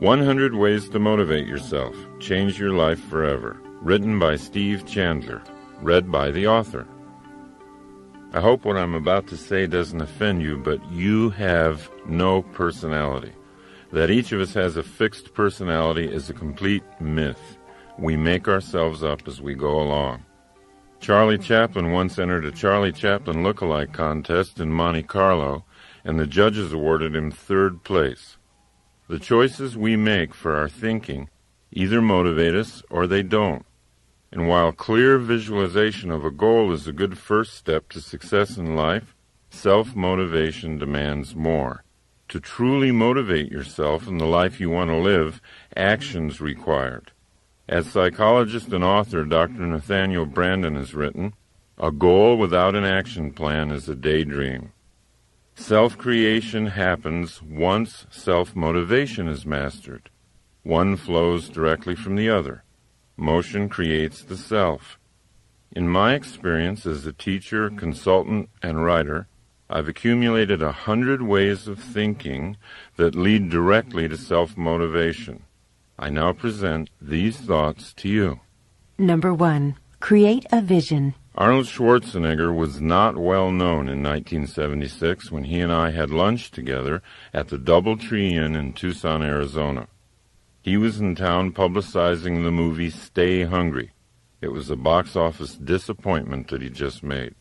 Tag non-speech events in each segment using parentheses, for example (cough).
100 Ways to Motivate Yourself Change Your Life Forever. Written by Steve Chandler. Read by the author. I hope what I'm about to say doesn't offend you, but you have no personality. That each of us has a fixed personality is a complete myth. We make ourselves up as we go along. Charlie Chaplin once entered a Charlie Chaplin look-alike contest in Monte Carlo, and the judges awarded him third place. The choices we make for our thinking either motivate us or they don't. And while clear visualization of a goal is a good first step to success in life, self-motivation demands more. To truly motivate yourself in the life you want to live, actions required. As psychologist and author Dr. Nathaniel Branden has written, a goal without an action plan is a daydream. Self-creation happens once self-motivation is mastered. One flows directly from the other. Motion creates the self. In my experience as a teacher, consultant, and writer, I've accumulated a hundred ways of thinking that lead directly to self-motivation. I now present these thoughts to you. Number one, create a vision. Arnold Schwarzenegger was not well known in 1976 when he and I had lunch together at the Doubletree Inn in Tucson, Arizona. He was in town publicizing the movie Stay Hungry. It was a box office disappointment that he just made.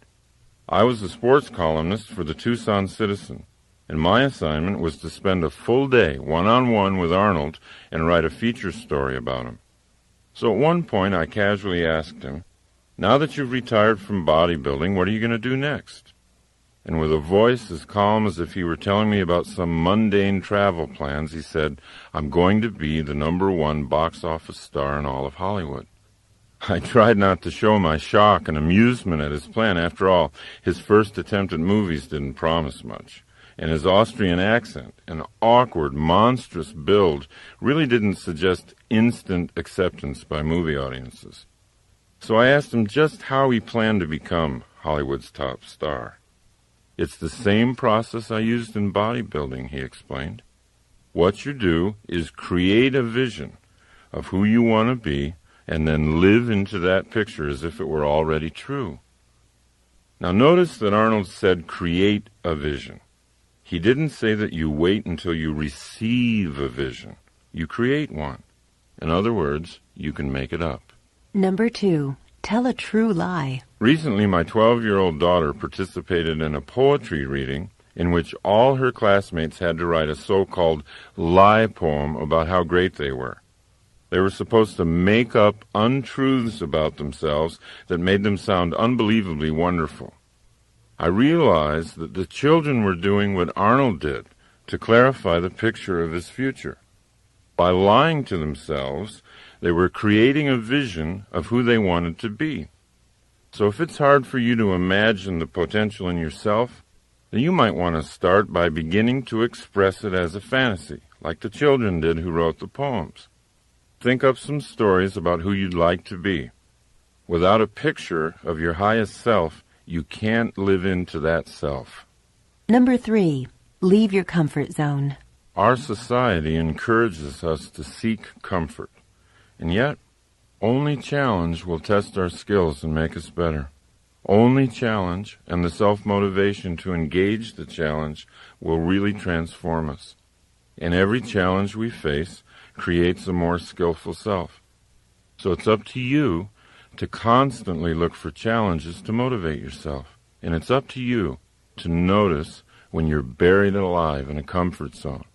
I was a sports columnist for the Tucson Citizen, and my assignment was to spend a full day one-on-one with Arnold and write a feature story about him. So at one point I casually asked him, now that you've retired from bodybuilding, what are you going to do next? And with a voice as calm as if he were telling me about some mundane travel plans, he said, I'm going to be the number one box office star in all of Hollywood. I tried not to show my shock and amusement at his plan. After all, his first attempt at movies didn't promise much. And his Austrian accent, an awkward, monstrous build, really didn't suggest instant acceptance by movie audiences. So I asked him just how he planned to become Hollywood's top star. It's the same process I used in bodybuilding, he explained. What you do is create a vision of who you want to be and then live into that picture as if it were already true. Now notice that Arnold said create a vision. He didn't say that you wait until you receive a vision. You create one. In other words, you can make it up. Number two, tell a true lie. Recently, my 12 year old daughter participated in a poetry reading in which all her classmates had to write a so called lie poem about how great they were. They were supposed to make up untruths about themselves that made them sound unbelievably wonderful. I realized that the children were doing what Arnold did to clarify the picture of his future. By lying to themselves, they were creating a vision of who they wanted to be. So if it's hard for you to imagine the potential in yourself, then you might want to start by beginning to express it as a fantasy, like the children did who wrote the poems. Think up some stories about who you'd like to be. Without a picture of your highest self, you can't live into that self. Number three, leave your comfort zone. Our society encourages us to seek comfort. And yet, only challenge will test our skills and make us better. Only challenge and the self-motivation to engage the challenge will really transform us. And every challenge we face creates a more skillful self. So it's up to you to constantly look for challenges to motivate yourself. And it's up to you to notice when you're buried alive in a comfort zone.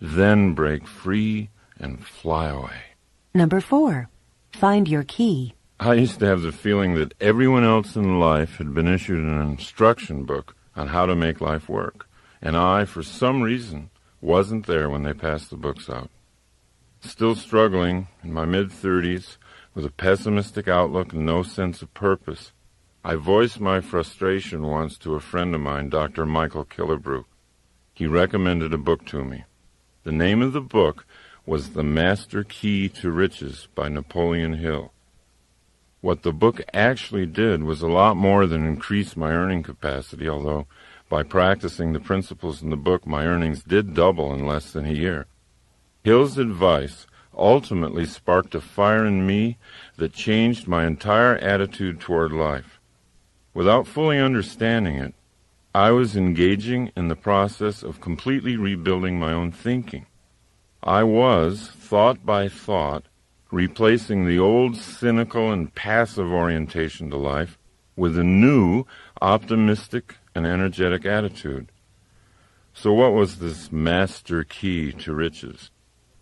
Then break free and fly away. Number four, find your key. I used to have the feeling that everyone else in life had been issued an instruction book on how to make life work, and I, for some reason, wasn't there when they passed the books out. Still struggling in my mid-thirties with a pessimistic outlook and no sense of purpose, I voiced my frustration once to a friend of mine, Dr. Michael Killebrew. He recommended a book to me. The name of the book was The Master Key to Riches by Napoleon Hill. What the book actually did was a lot more than increase my earning capacity, although by practicing the principles in the book, my earnings did double in less than a year. Hill's advice ultimately sparked a fire in me that changed my entire attitude toward life. Without fully understanding it, I was engaging in the process of completely rebuilding my own thinking. I was, thought by thought, replacing the old cynical and passive orientation to life with a new optimistic and energetic attitude. So what was this master key to riches?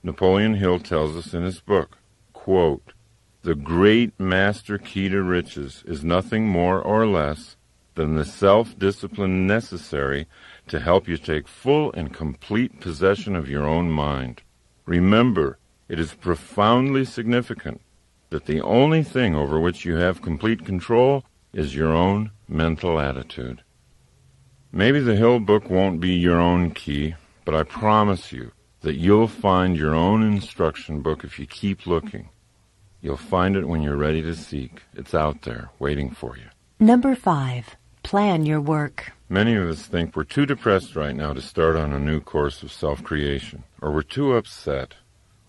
Napoleon Hill tells us in his book, quote, The great master key to riches is nothing more or less than the self-discipline necessary to help you take full and complete possession of your own mind. Remember, it is profoundly significant that the only thing over which you have complete control is your own mental attitude. Maybe the Hill book won't be your own key, but I promise you that you'll find your own instruction book if you keep looking. You'll find it when you're ready to seek. It's out there, waiting for you. Number five, plan your work. Many of us think we're too depressed right now to start on a new course of self-creation, or we're too upset.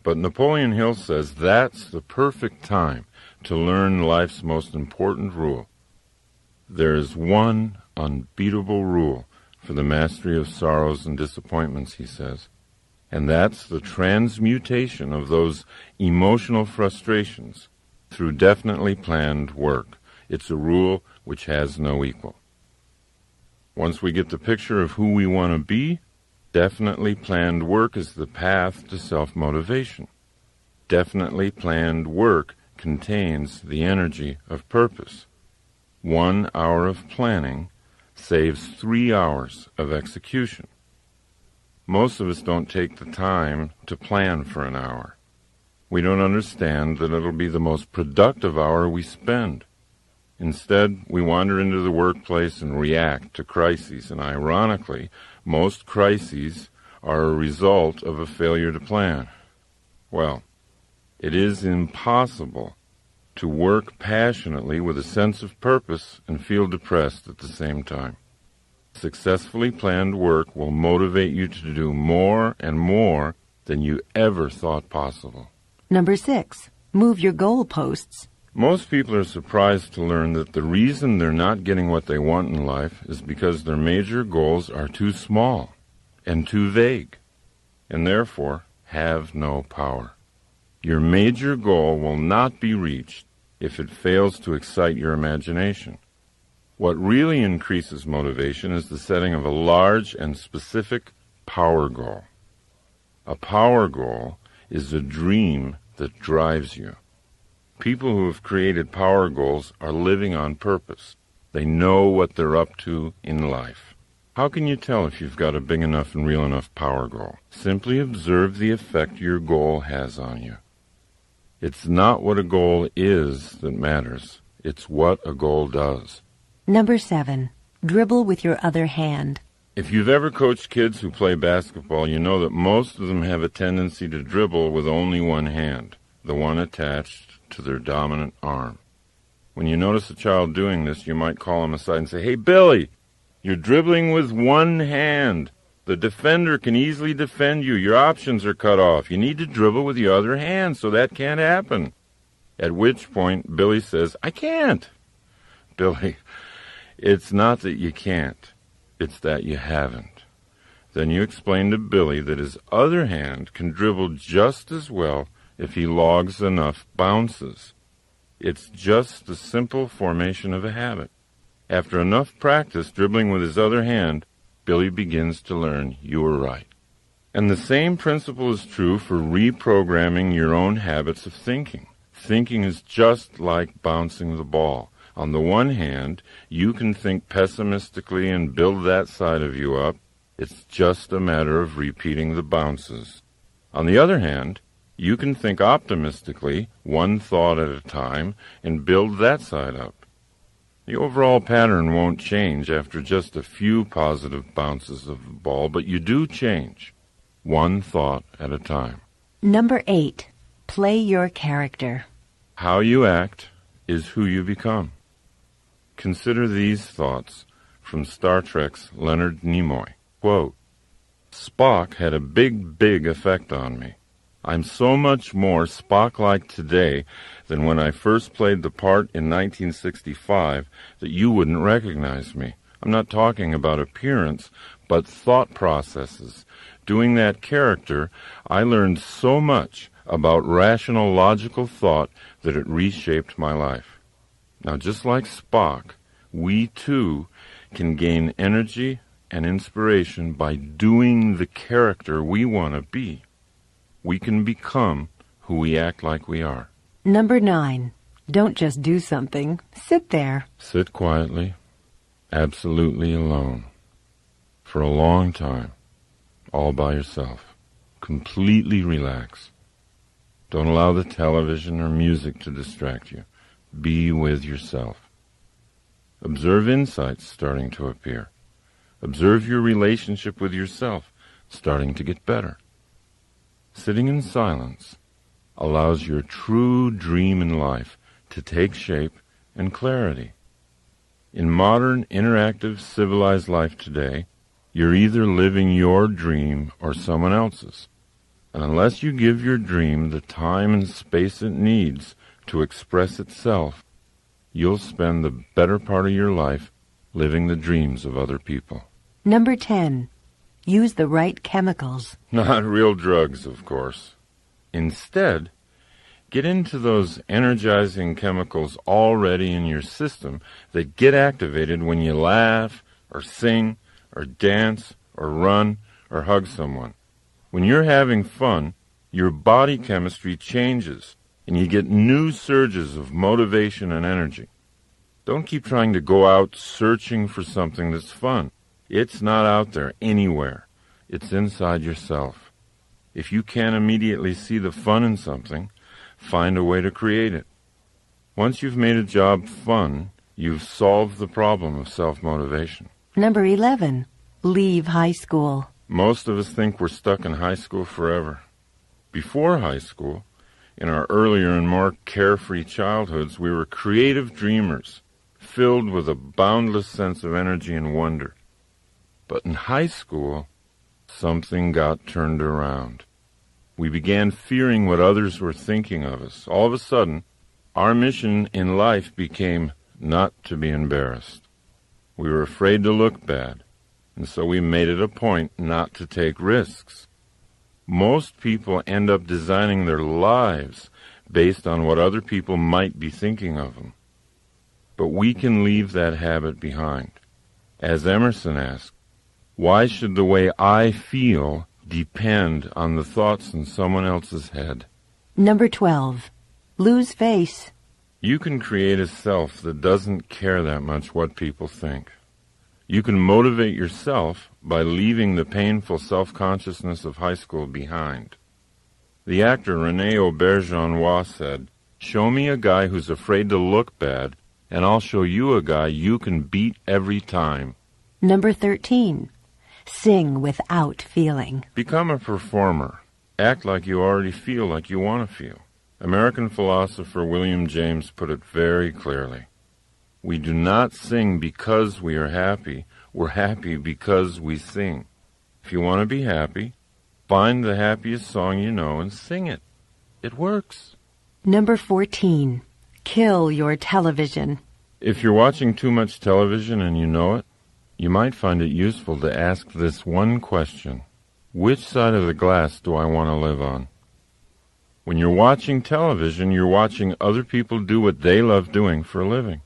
But Napoleon Hill says that's the perfect time to learn life's most important rule. There is one unbeatable rule for the mastery of sorrows and disappointments, he says. And that's the transmutation of those emotional frustrations through definitely planned work. It's a rule which has no equal. Once we get the picture of who we want to be, definitely planned work is the path to self-motivation. Definitely planned work contains the energy of purpose. One hour of planning saves three hours of execution. Most of us don't take the time to plan for an hour. We don't understand that it'll be the most productive hour we spend. Instead, we wander into the workplace and react to crises, and ironically, most crises are a result of a failure to plan. Well, it is impossible to work passionately with a sense of purpose and feel depressed at the same time. Successfully planned work will motivate you to do more and more than you ever thought possible. Number six, move your goalposts. Most people are surprised to learn that the reason they're not getting what they want in life is because their major goals are too small and too vague, and therefore have no power. Your major goal will not be reached if it fails to excite your imagination. What really increases motivation is the setting of a large and specific power goal. A power goal is a dream that drives you. People who have created power goals are living on purpose. They know what they're up to in life. How can you tell if you've got a big enough and real enough power goal? Simply observe the effect your goal has on you. It's not what a goal is that matters. It's what a goal does. Number seven, dribble with your other hand. If you've ever coached kids who play basketball, you know that most of them have a tendency to dribble with only one hand, the one attached to their dominant arm. When you notice a child doing this, you might call him aside and say, Hey, Billy, you're dribbling with one hand. The defender can easily defend you. Your options are cut off. You need to dribble with the other hand, so that can't happen. At which point, Billy says, I can't. (laughs) Billy, it's not that you can't, it's that you haven't. Then you explain to Billy that his other hand can dribble just as well if he logs enough bounces. It's just the simple formation of a habit. After enough practice dribbling with his other hand, Billy begins to learn you were right. And the same principle is true for reprogramming your own habits of thinking. Thinking is just like bouncing the ball. On the one hand, you can think pessimistically and build that side of you up. It's just a matter of repeating the bounces. On the other hand, you can think optimistically, one thought at a time, and build that side up. The overall pattern won't change after just a few positive bounces of the ball, but you do change, one thought at a time. Number eight, play your character. How you act is who you become. Consider these thoughts from Star Trek's Leonard Nimoy. Quote, Spock had a big, big effect on me. I'm so much more Spock-like today than when I first played the part in 1965 that you wouldn't recognize me. I'm not talking about appearance, but thought processes. Doing that character, I learned so much about rational, logical thought that it reshaped my life. Now, just like Spock, we too can gain energy and inspiration by doing the character we want to be. We can become who we act like we are. Number nine. Don't just do something. Sit there. Sit quietly, absolutely alone, for a long time, all by yourself. Completely relax. Don't allow the television or music to distract you. Be with yourself. Observe insights starting to appear. Observe your relationship with yourself starting to get better. Sitting in silence allows your true dream in life to take shape and clarity. In modern, interactive, civilized life today, you're either living your dream or someone else's. And unless you give your dream the time and space it needs to express itself, you'll spend the better part of your life living the dreams of other people. Number 10. Use the right chemicals. (laughs) Not real drugs, of course. Instead, get into those energizing chemicals already in your system that get activated when you laugh, or sing, or dance, or run, or hug someone. When you're having fun, your body chemistry changes and you get new surges of motivation and energy. Don't keep trying to go out searching for something that's fun. It's not out there anywhere. It's inside yourself. If you can't immediately see the fun in something, find a way to create it. Once you've made a job fun, you've solved the problem of self-motivation. Number 11. Leave high school. Most of us think we're stuck in high school forever. Before high school, in our earlier and more carefree childhoods, we were creative dreamers, filled with a boundless sense of energy and wonder. But in high school, something got turned around. We began fearing what others were thinking of us. All of a sudden, our mission in life became not to be embarrassed. We were afraid to look bad and so we made it a point not to take risks. Most people end up designing their lives based on what other people might be thinking of them. But we can leave that habit behind. As Emerson asked, why should the way I feel depend on the thoughts in someone else's head? Number 12. Lose face. You can create a self that doesn't care that much what people think. You can motivate yourself by leaving the painful self-consciousness of high school behind. The actor Rene Auberjonois said, Show me a guy who's afraid to look bad, and I'll show you a guy you can beat every time. Number 13. Sing without feeling. Become a performer. Act like you already feel like you want to feel. American philosopher William James put it very clearly. We do not sing because we are happy. We're happy because we sing. If you want to be happy, find the happiest song you know and sing it. It works. Number 14. Kill your television. If you're watching too much television and you know it, you might find it useful to ask this one question. Which side of the glass do I want to live on? When you're watching television, you're watching other people do what they love doing for a living.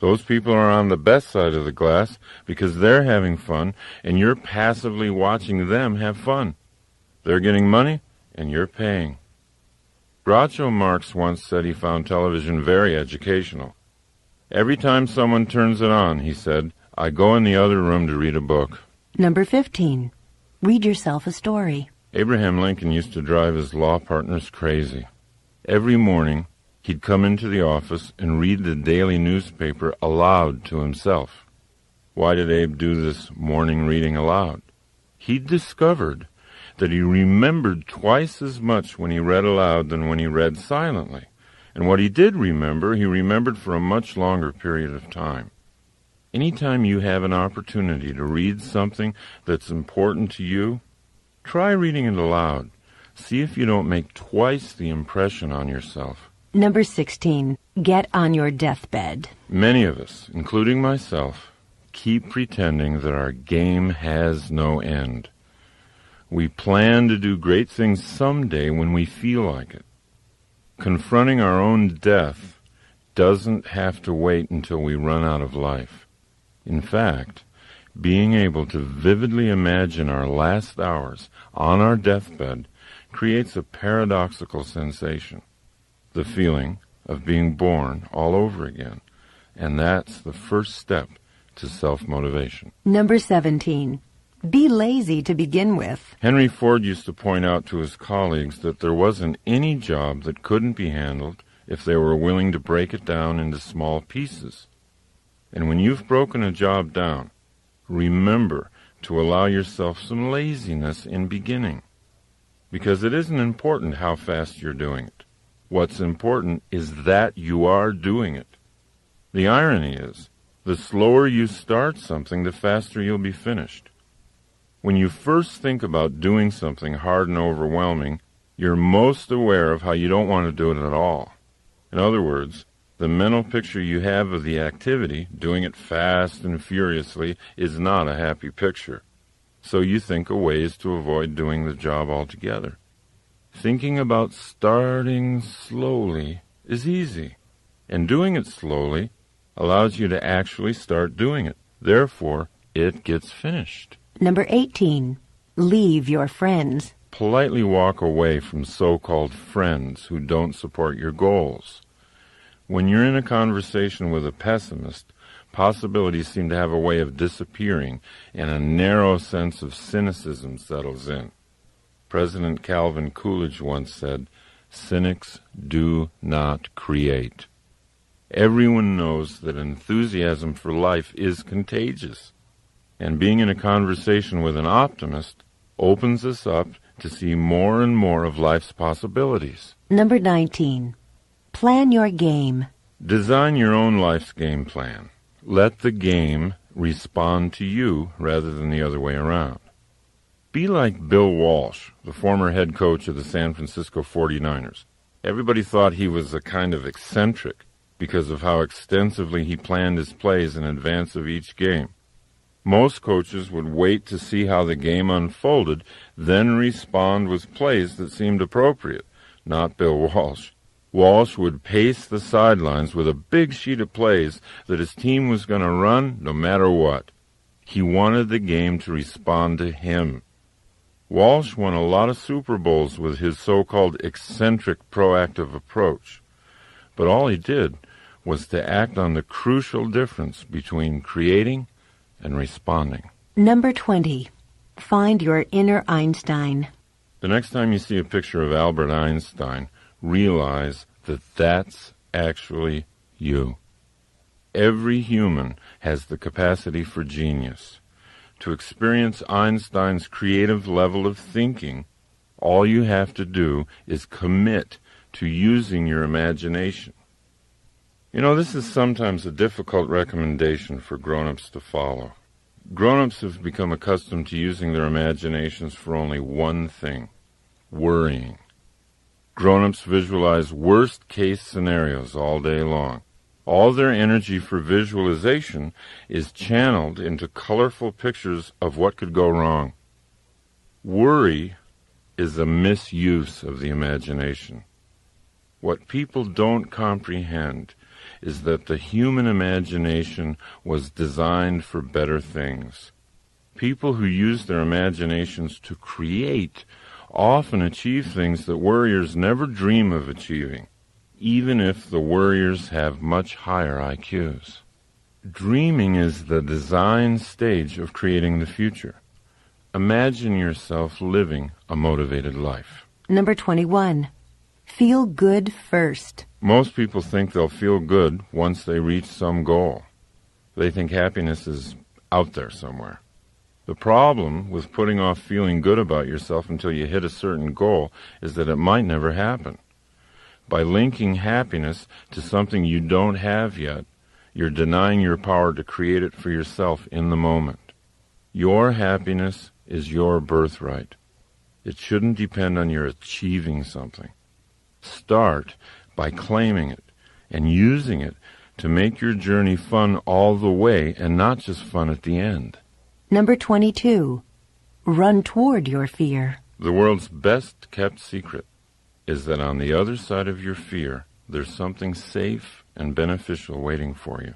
Those people are on the best side of the glass because they're having fun and you're passively watching them have fun. They're getting money and you're paying. Groucho Marx once said he found television very educational. Every time someone turns it on, he said, I go in the other room to read a book. Number 15. Read yourself a story. Abraham Lincoln used to drive his law partners crazy. Every morning, He'd come into the office and read the daily newspaper aloud to himself. Why did Abe do this morning reading aloud? He'd discovered that he remembered twice as much when he read aloud than when he read silently. And what he did remember, he remembered for a much longer period of time. Anytime you have an opportunity to read something that's important to you, try reading it aloud. See if you don't make twice the impression on yourself. Number 16. Get on your deathbed. Many of us, including myself, keep pretending that our game has no end. We plan to do great things someday when we feel like it. Confronting our own death doesn't have to wait until we run out of life. In fact, being able to vividly imagine our last hours on our deathbed creates a paradoxical sensation the feeling of being born all over again. And that's the first step to self-motivation. Number 17. Be lazy to begin with. Henry Ford used to point out to his colleagues that there wasn't any job that couldn't be handled if they were willing to break it down into small pieces. And when you've broken a job down, remember to allow yourself some laziness in beginning. Because it isn't important how fast you're doing it. What's important is that you are doing it. The irony is, the slower you start something, the faster you'll be finished. When you first think about doing something hard and overwhelming, you're most aware of how you don't want to do it at all. In other words, the mental picture you have of the activity, doing it fast and furiously, is not a happy picture. So you think of ways to avoid doing the job altogether. Thinking about starting slowly is easy, and doing it slowly allows you to actually start doing it. Therefore, it gets finished. Number 18. Leave your friends. Politely walk away from so-called friends who don't support your goals. When you're in a conversation with a pessimist, possibilities seem to have a way of disappearing and a narrow sense of cynicism settles in. President Calvin Coolidge once said, Cynics do not create. Everyone knows that enthusiasm for life is contagious, and being in a conversation with an optimist opens us up to see more and more of life's possibilities. Number 19. Plan your game. Design your own life's game plan. Let the game respond to you rather than the other way around. Be like Bill Walsh, the former head coach of the San Francisco 49ers. Everybody thought he was a kind of eccentric because of how extensively he planned his plays in advance of each game. Most coaches would wait to see how the game unfolded, then respond with plays that seemed appropriate. Not Bill Walsh. Walsh would pace the sidelines with a big sheet of plays that his team was going to run no matter what. He wanted the game to respond to him. Walsh won a lot of Super Bowls with his so-called eccentric proactive approach. But all he did was to act on the crucial difference between creating and responding. Number 20. Find your inner Einstein. The next time you see a picture of Albert Einstein, realize that that's actually you. Every human has the capacity for genius. To experience Einstein's creative level of thinking, all you have to do is commit to using your imagination. You know, this is sometimes a difficult recommendation for grown-ups to follow. Grown-ups have become accustomed to using their imaginations for only one thing, worrying. Grown-ups visualize worst-case scenarios all day long. All their energy for visualization is channeled into colorful pictures of what could go wrong. Worry is a misuse of the imagination. What people don't comprehend is that the human imagination was designed for better things. People who use their imaginations to create often achieve things that worriers never dream of achieving even if the worriers have much higher IQs. Dreaming is the design stage of creating the future. Imagine yourself living a motivated life. Number 21. Feel good first. Most people think they'll feel good once they reach some goal. They think happiness is out there somewhere. The problem with putting off feeling good about yourself until you hit a certain goal is that it might never happen. By linking happiness to something you don't have yet, you're denying your power to create it for yourself in the moment. Your happiness is your birthright. It shouldn't depend on your achieving something. Start by claiming it and using it to make your journey fun all the way and not just fun at the end. Number 22. Run toward your fear. The world's best kept secret is that on the other side of your fear, there's something safe and beneficial waiting for you.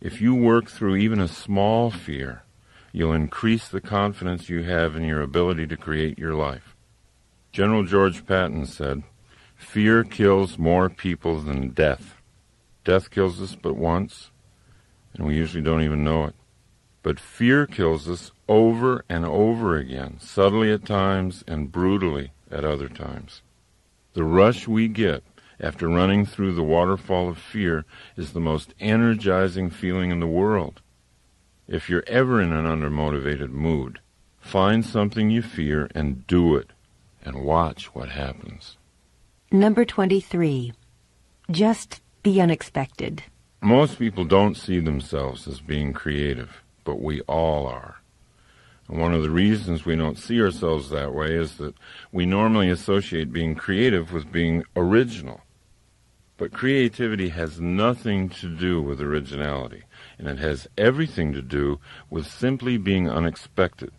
If you work through even a small fear, you'll increase the confidence you have in your ability to create your life. General George Patton said, Fear kills more people than death. Death kills us but once, and we usually don't even know it. But fear kills us over and over again, subtly at times and brutally at other times. The rush we get after running through the waterfall of fear is the most energizing feeling in the world. If you're ever in an undermotivated mood, find something you fear and do it, and watch what happens. Number 23. Just the unexpected. Most people don't see themselves as being creative, but we all are. And one of the reasons we don't see ourselves that way is that we normally associate being creative with being original. But creativity has nothing to do with originality, and it has everything to do with simply being unexpected.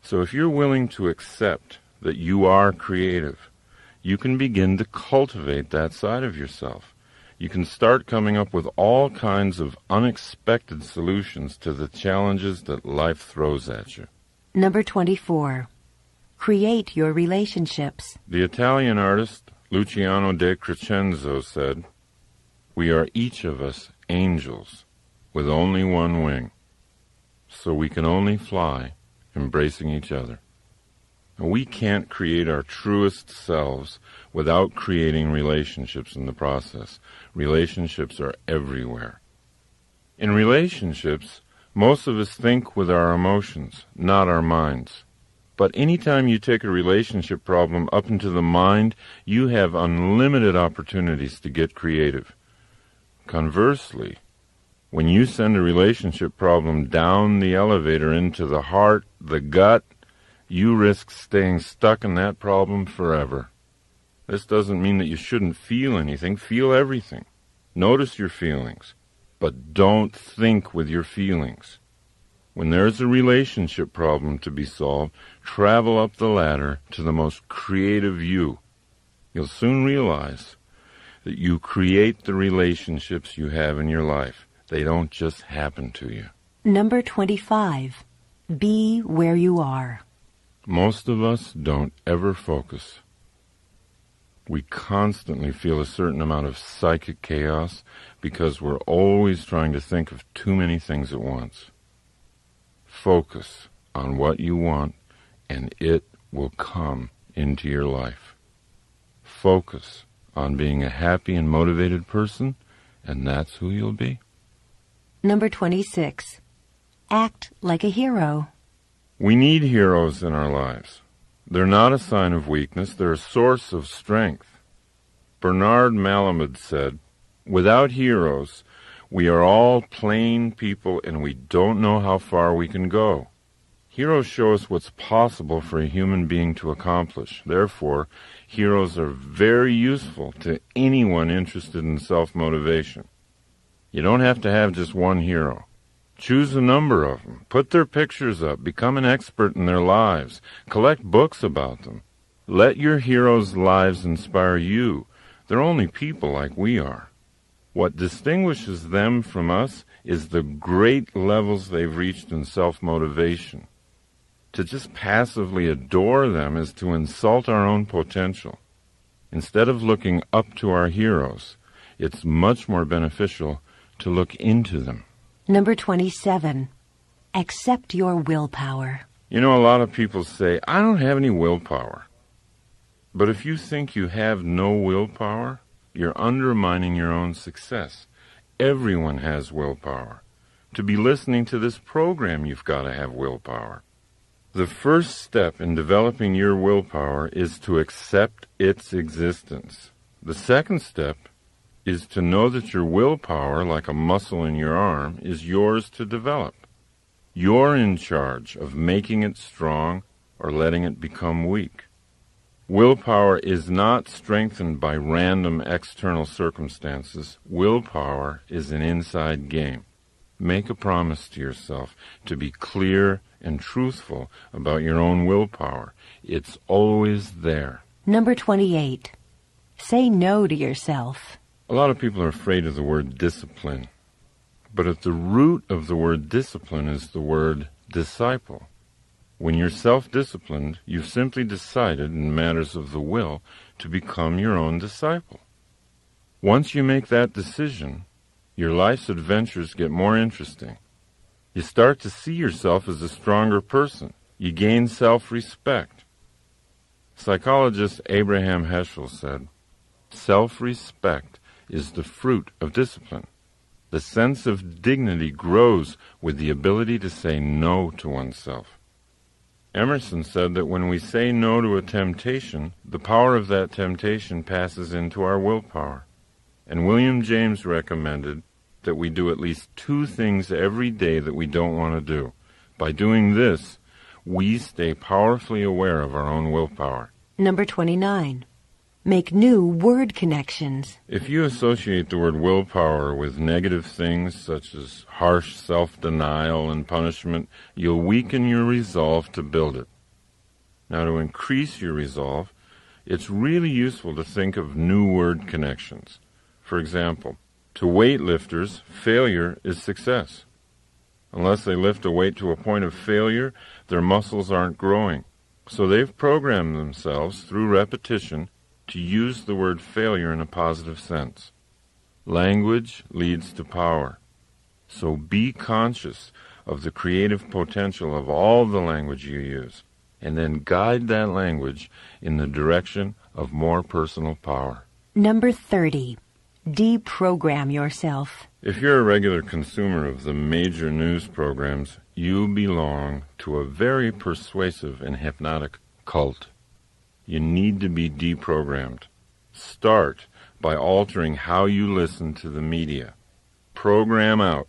So if you're willing to accept that you are creative, you can begin to cultivate that side of yourself. You can start coming up with all kinds of unexpected solutions to the challenges that life throws at you. Number 24. Create your relationships. The Italian artist Luciano de Crescenzo said, We are each of us angels with only one wing, so we can only fly embracing each other. We can't create our truest selves without creating relationships in the process. Relationships are everywhere. In relationships, most of us think with our emotions, not our minds. But anytime you take a relationship problem up into the mind, you have unlimited opportunities to get creative. Conversely, when you send a relationship problem down the elevator into the heart, the gut, you risk staying stuck in that problem forever. This doesn't mean that you shouldn't feel anything. Feel everything. Notice your feelings. But don't think with your feelings. When there's a relationship problem to be solved, travel up the ladder to the most creative you. You'll soon realize that you create the relationships you have in your life. They don't just happen to you. Number 25. Be where you are. Most of us don't ever focus. We constantly feel a certain amount of psychic chaos because we're always trying to think of too many things at once. Focus on what you want and it will come into your life. Focus on being a happy and motivated person and that's who you'll be. Number 26. Act like a hero. We need heroes in our lives. They're not a sign of weakness, they're a source of strength. Bernard Malamud said, Without heroes, we are all plain people and we don't know how far we can go. Heroes show us what's possible for a human being to accomplish. Therefore, heroes are very useful to anyone interested in self-motivation. You don't have to have just one hero. Choose a number of them. Put their pictures up. Become an expert in their lives. Collect books about them. Let your heroes' lives inspire you. They're only people like we are. What distinguishes them from us is the great levels they've reached in self-motivation. To just passively adore them is to insult our own potential. Instead of looking up to our heroes, it's much more beneficial to look into them. Number 27. Accept your willpower. You know, a lot of people say, I don't have any willpower. But if you think you have no willpower, you're undermining your own success. Everyone has willpower. To be listening to this program, you've got to have willpower. The first step in developing your willpower is to accept its existence. The second step is to know that your willpower, like a muscle in your arm, is yours to develop. You're in charge of making it strong or letting it become weak. Willpower is not strengthened by random external circumstances. Willpower is an inside game. Make a promise to yourself to be clear and truthful about your own willpower. It's always there. Number 28. Say no to yourself. A lot of people are afraid of the word discipline. But at the root of the word discipline is the word disciple. When you're self-disciplined, you've simply decided in matters of the will to become your own disciple. Once you make that decision, your life's adventures get more interesting. You start to see yourself as a stronger person. You gain self-respect. Psychologist Abraham Heschel said, Self-respect is the fruit of discipline. The sense of dignity grows with the ability to say no to oneself. Emerson said that when we say no to a temptation, the power of that temptation passes into our willpower. And William James recommended that we do at least two things every day that we don't want to do. By doing this, we stay powerfully aware of our own willpower. Number 29. Make new word connections. If you associate the word willpower with negative things such as harsh self-denial and punishment, you'll weaken your resolve to build it. Now to increase your resolve, it's really useful to think of new word connections. For example, to weightlifters, failure is success. Unless they lift a weight to a point of failure, their muscles aren't growing. So they've programmed themselves through repetition to use the word failure in a positive sense. Language leads to power. So be conscious of the creative potential of all the language you use, and then guide that language in the direction of more personal power. Number 30. Deprogram yourself. If you're a regular consumer of the major news programs, you belong to a very persuasive and hypnotic cult. You need to be deprogrammed. Start by altering how you listen to the media. Program out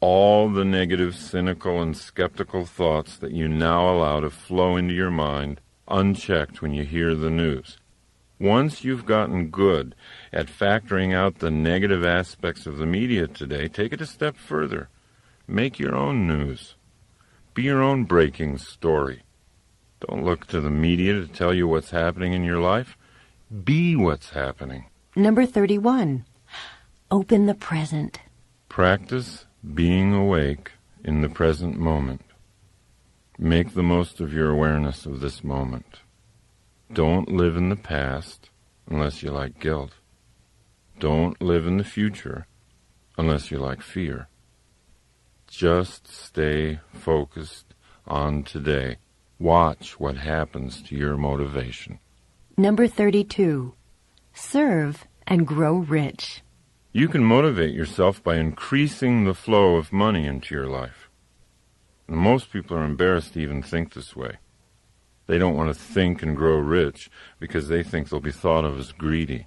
all the negative, cynical, and skeptical thoughts that you now allow to flow into your mind unchecked when you hear the news. Once you've gotten good at factoring out the negative aspects of the media today, take it a step further. Make your own news. Be your own breaking story. Don't look to the media to tell you what's happening in your life. Be what's happening. Number 31. Open the present. Practice being awake in the present moment. Make the most of your awareness of this moment. Don't live in the past unless you like guilt. Don't live in the future unless you like fear. Just stay focused on today. Watch what happens to your motivation. Number 32. Serve and grow rich. You can motivate yourself by increasing the flow of money into your life. Most people are embarrassed to even think this way. They don't want to think and grow rich because they think they'll be thought of as greedy.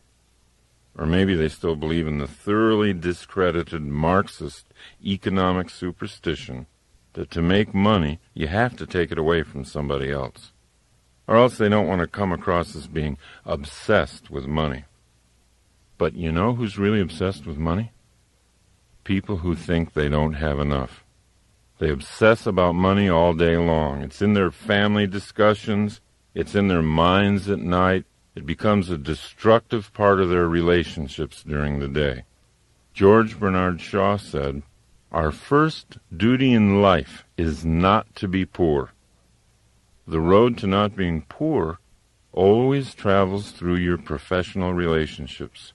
Or maybe they still believe in the thoroughly discredited Marxist economic superstition that to make money, you have to take it away from somebody else. Or else they don't want to come across as being obsessed with money. But you know who's really obsessed with money? People who think they don't have enough. They obsess about money all day long. It's in their family discussions. It's in their minds at night. It becomes a destructive part of their relationships during the day. George Bernard Shaw said, our first duty in life is not to be poor. The road to not being poor always travels through your professional relationships.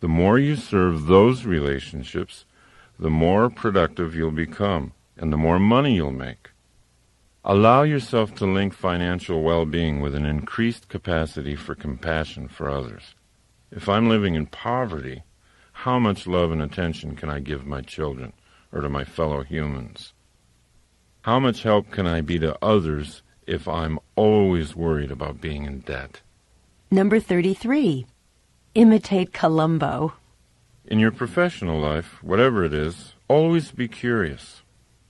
The more you serve those relationships, the more productive you'll become and the more money you'll make. Allow yourself to link financial well-being with an increased capacity for compassion for others. If I'm living in poverty, how much love and attention can I give my children or to my fellow humans? How much help can I be to others if I'm always worried about being in debt? Number 33. Imitate Columbo. In your professional life, whatever it is, always be curious.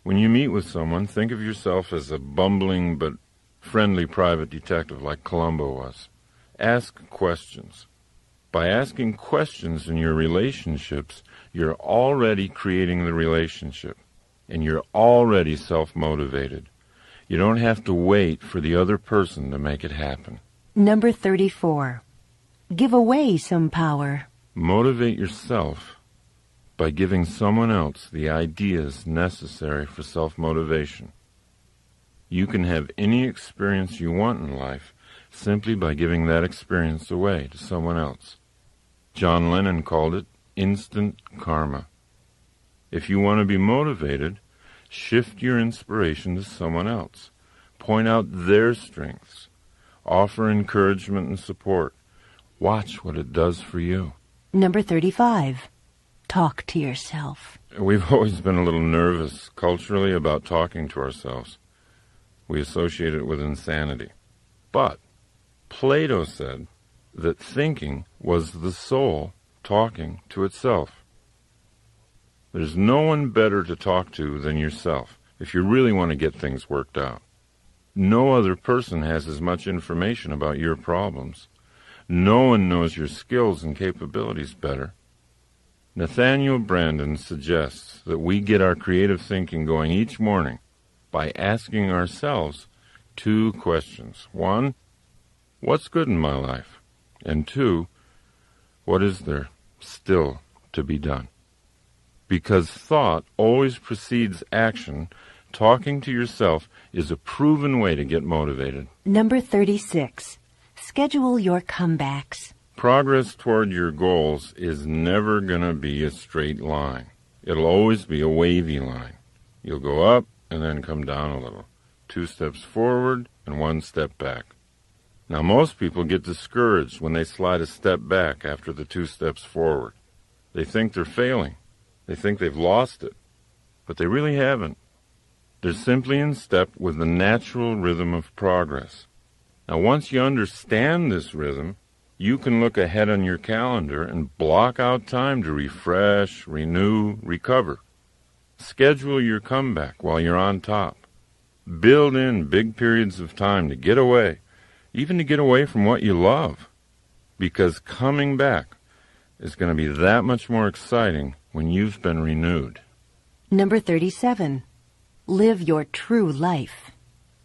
When you meet with someone, think of yourself as a bumbling but friendly private detective like Columbo was. Ask questions. By asking questions in your relationships, you're already creating the relationship, and you're already self-motivated. You don't have to wait for the other person to make it happen. Number 34. Give away some power. Motivate yourself by giving someone else the ideas necessary for self-motivation. You can have any experience you want in life simply by giving that experience away to someone else. John Lennon called it instant karma. If you want to be motivated, shift your inspiration to someone else. Point out their strengths. Offer encouragement and support. Watch what it does for you. Number 35. Talk to yourself. We've (laughs) always been a little nervous culturally about talking to ourselves. We associate it with insanity. But Plato said that thinking was the soul talking to itself. There's no one better to talk to than yourself if you really want to get things worked out. No other person has as much information about your problems. No one knows your skills and capabilities better. Nathaniel Branden suggests that we get our creative thinking going each morning by asking ourselves two questions. One, what's good in my life? And two, what is there still to be done? Because thought always precedes action, talking to yourself is a proven way to get motivated. Number 36. Schedule your comebacks. Progress toward your goals is never going to be a straight line. It'll always be a wavy line. You'll go up and then come down a little. Two steps forward and one step back. Now most people get discouraged when they slide a step back after the two steps forward. They think they're failing. They think they've lost it. But they really haven't. They're simply in step with the natural rhythm of progress. Now once you understand this rhythm, you can look ahead on your calendar and block out time to refresh, renew, recover. Schedule your comeback while you're on top. Build in big periods of time to get away, even to get away from what you love. Because coming back is going to be that much more exciting when you've been renewed. Number 37. Live your true life.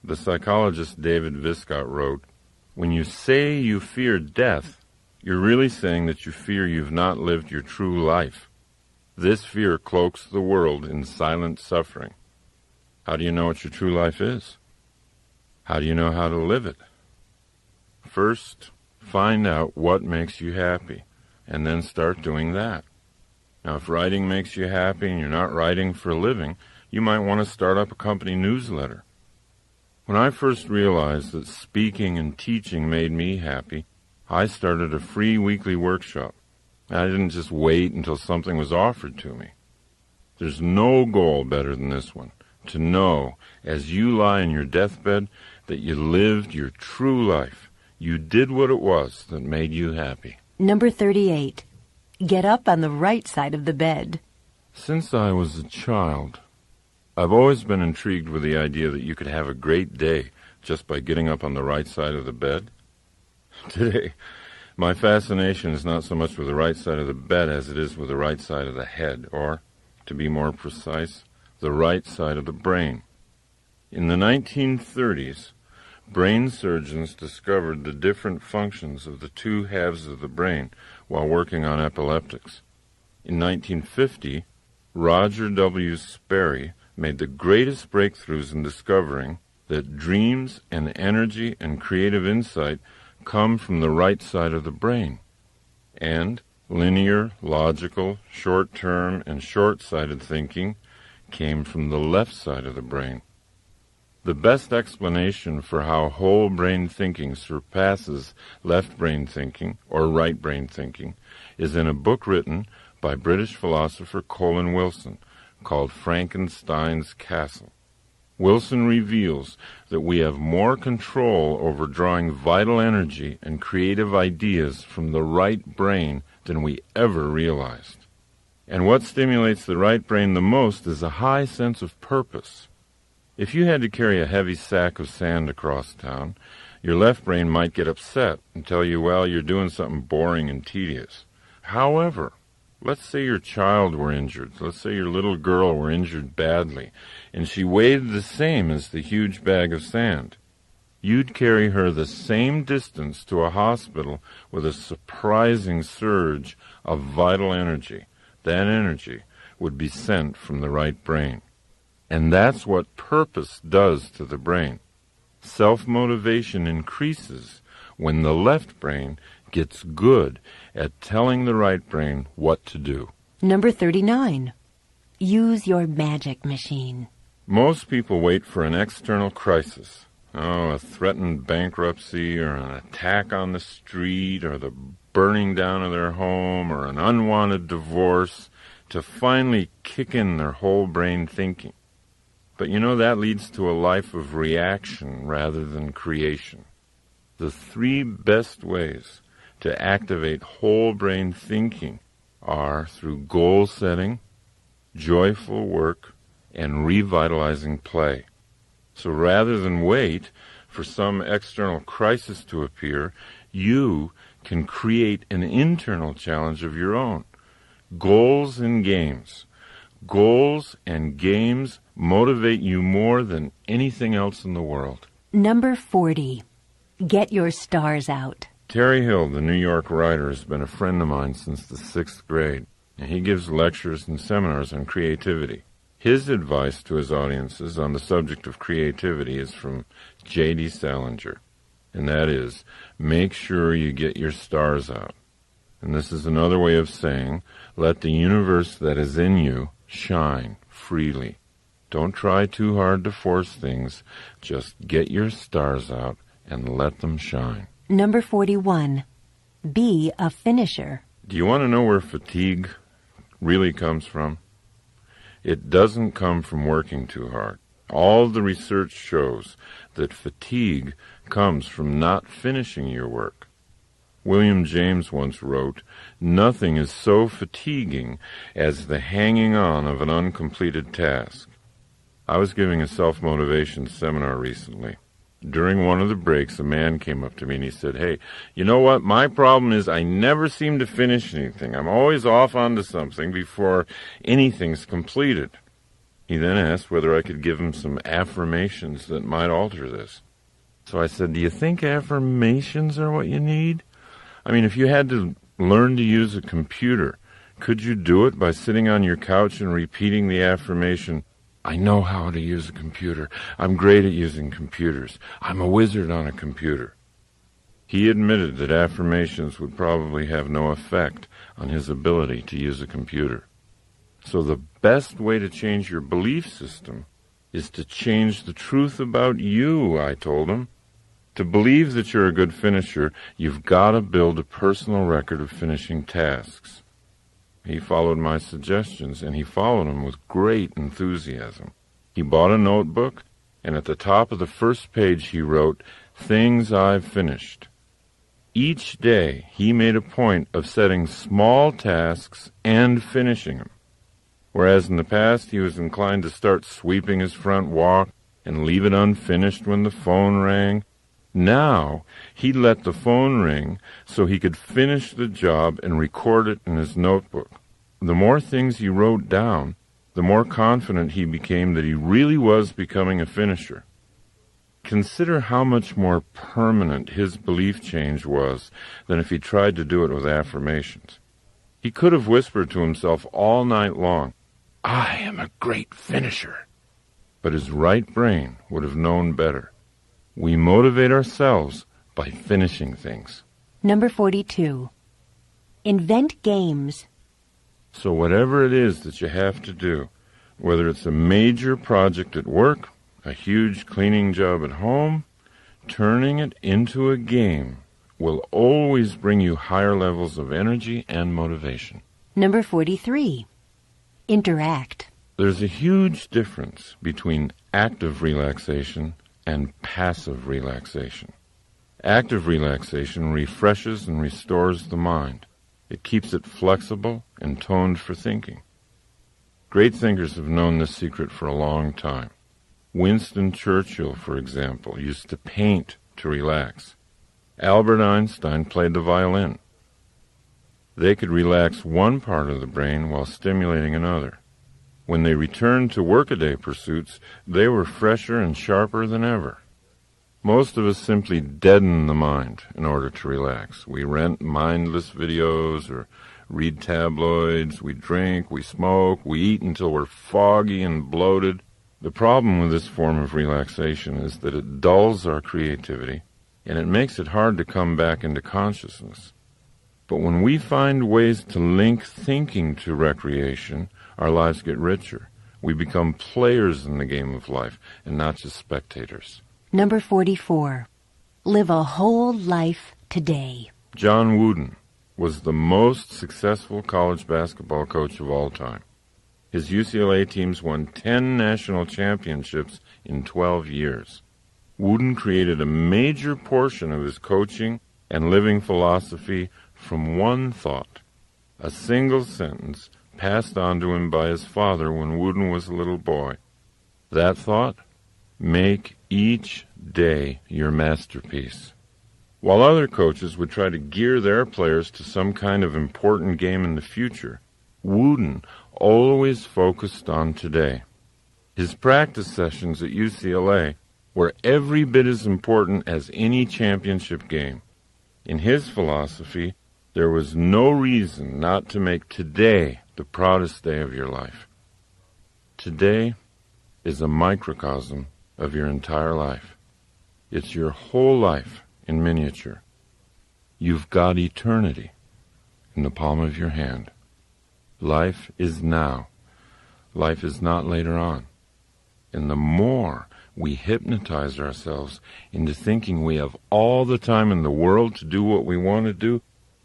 The psychologist David Viscott wrote, When you say you fear death, you're really saying that you fear you've not lived your true life. This fear cloaks the world in silent suffering. How do you know what your true life is? How do you know how to live it? First, find out what makes you happy, and then start doing that. Now, if writing makes you happy and you're not writing for a living, you might want to start up a company newsletter. When I first realized that speaking and teaching made me happy, I started a free weekly workshop. I didn't just wait until something was offered to me. There's no goal better than this one to know as you lie in your deathbed that you lived your true life. You did what it was that made you happy. Number 38. Get up on the right side of the bed. Since I was a child, I've always been intrigued with the idea that you could have a great day just by getting up on the right side of the bed. (laughs) Today, my fascination is not so much with the right side of the bed as it is with the right side of the head, or, to be more precise, the right side of the brain. In the 1930s, brain surgeons discovered the different functions of the two halves of the brain while working on epileptics. In 1950, Roger W. Sperry made the greatest breakthroughs in discovering that dreams and energy and creative insight come from the right side of the brain, and linear, logical, short-term, and short-sighted thinking came from the left side of the brain. The best explanation for how whole brain thinking surpasses left brain thinking or right brain thinking is in a book written by British philosopher Colin Wilson called Frankenstein's Castle. Wilson reveals that we have more control over drawing vital energy and creative ideas from the right brain than we ever realized. And what stimulates the right brain the most is a high sense of purpose. If you had to carry a heavy sack of sand across town, your left brain might get upset and tell you, well, you're doing something boring and tedious. However, let's say your child were injured. Let's say your little girl were injured badly, and she weighed the same as the huge bag of sand. You'd carry her the same distance to a hospital with a surprising surge of vital energy. That energy would be sent from the right brain. And that's what purpose does to the brain. Self-motivation increases when the left brain gets good at telling the right brain what to do. Number 39. Use your magic machine. Most people wait for an external crisis. Oh, a threatened bankruptcy or an attack on the street or the burning down of their home or an unwanted divorce to finally kick in their whole brain thinking. But you know that leads to a life of reaction rather than creation. The three best ways to activate whole brain thinking are through goal setting, joyful work, and revitalizing play. So rather than wait for some external crisis to appear, you can create an internal challenge of your own. Goals and games. Goals and games motivate you more than anything else in the world. Number 40. Get your stars out. Terry Hill, the New York writer, has been a friend of mine since the sixth grade, and he gives lectures and seminars on creativity. His advice to his audiences on the subject of creativity is from J.D. Salinger, and that is, make sure you get your stars out. And this is another way of saying, let the universe that is in you shine freely. Don't try too hard to force things. Just get your stars out and let them shine. Number 41. Be a finisher. Do you want to know where fatigue really comes from? It doesn't come from working too hard. All the research shows that fatigue comes from not finishing your work. William James once wrote, Nothing is so fatiguing as the hanging on of an uncompleted task. I was giving a self-motivation seminar recently. During one of the breaks, a man came up to me and he said, Hey, you know what? My problem is I never seem to finish anything. I'm always off onto something before anything's completed. He then asked whether I could give him some affirmations that might alter this. So I said, Do you think affirmations are what you need? I mean, if you had to learn to use a computer, could you do it by sitting on your couch and repeating the affirmation, I know how to use a computer. I'm great at using computers. I'm a wizard on a computer. He admitted that affirmations would probably have no effect on his ability to use a computer. So the best way to change your belief system is to change the truth about you, I told him. To believe that you're a good finisher, you've got to build a personal record of finishing tasks. He followed my suggestions, and he followed them with great enthusiasm. He bought a notebook, and at the top of the first page he wrote, Things I've Finished. Each day he made a point of setting small tasks and finishing them. Whereas in the past he was inclined to start sweeping his front walk and leave it unfinished when the phone rang, now he let the phone ring so he could finish the job and record it in his notebook. The more things he wrote down, the more confident he became that he really was becoming a finisher. Consider how much more permanent his belief change was than if he tried to do it with affirmations. He could have whispered to himself all night long, I am a great finisher. But his right brain would have known better. We motivate ourselves by finishing things. Number 42. Invent games. So whatever it is that you have to do, whether it's a major project at work, a huge cleaning job at home, turning it into a game will always bring you higher levels of energy and motivation. Number 43. Interact. There's a huge difference between active relaxation and passive relaxation. Active relaxation refreshes and restores the mind. It keeps it flexible and toned for thinking. Great thinkers have known this secret for a long time. Winston Churchill, for example, used to paint to relax. Albert Einstein played the violin. They could relax one part of the brain while stimulating another. When they returned to workaday pursuits, they were fresher and sharper than ever. Most of us simply deaden the mind in order to relax. We rent mindless videos or read tabloids, we drink, we smoke, we eat until we're foggy and bloated. The problem with this form of relaxation is that it dulls our creativity and it makes it hard to come back into consciousness. But when we find ways to link thinking to recreation, our lives get richer. We become players in the game of life and not just spectators. Number 44. Live a whole life today. John Wooden was the most successful college basketball coach of all time. His UCLA teams won 10 national championships in 12 years. Wooden created a major portion of his coaching and living philosophy from one thought, a single sentence passed on to him by his father when Wooden was a little boy. That thought? Make each day your masterpiece. While other coaches would try to gear their players to some kind of important game in the future, Wooden always focused on today. His practice sessions at UCLA were every bit as important as any championship game. In his philosophy, there was no reason not to make today the proudest day of your life. Today is a microcosm of your entire life. It's your whole life in miniature. You've got eternity in the palm of your hand. Life is now. Life is not later on. And the more we hypnotize ourselves into thinking we have all the time in the world to do what we want to do,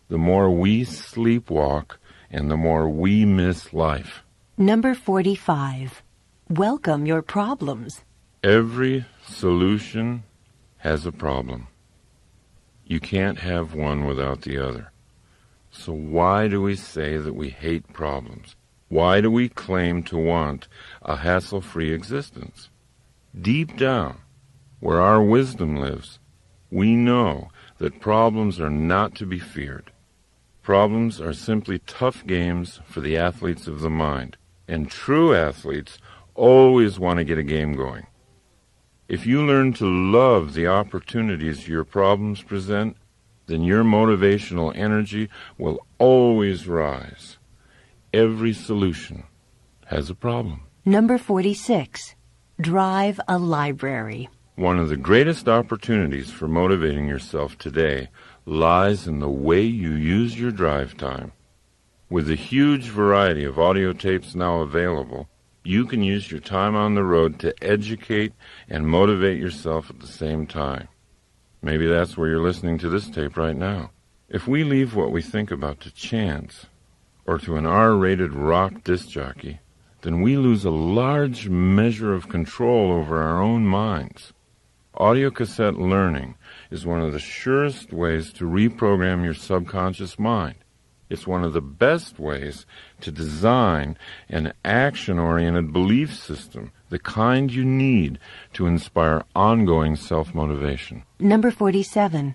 the more we sleepwalk and the more we miss life. Number 45. Welcome your problems. Every solution has a problem. You can't have one without the other. So why do we say that we hate problems? Why do we claim to want a hassle-free existence? Deep down, where our wisdom lives, we know that problems are not to be feared. Problems are simply tough games for the athletes of the mind, and true athletes always want to get a game going. If you learn to love the opportunities your problems present, then your motivational energy will always rise. Every solution has a problem. Number 46. Drive a library. One of the greatest opportunities for motivating yourself today lies in the way you use your drive time. With the huge variety of audio tapes now available, you can use your time on the road to educate and motivate yourself at the same time. Maybe that's where you're listening to this tape right now. If we leave what we think about to chance, or to an R-rated rock disc jockey, then we lose a large measure of control over our own minds. Audio cassette learning is one of the surest ways to reprogram your subconscious mind. It's one of the best ways to design an action-oriented belief system, the kind you need to inspire ongoing self-motivation. Number 47.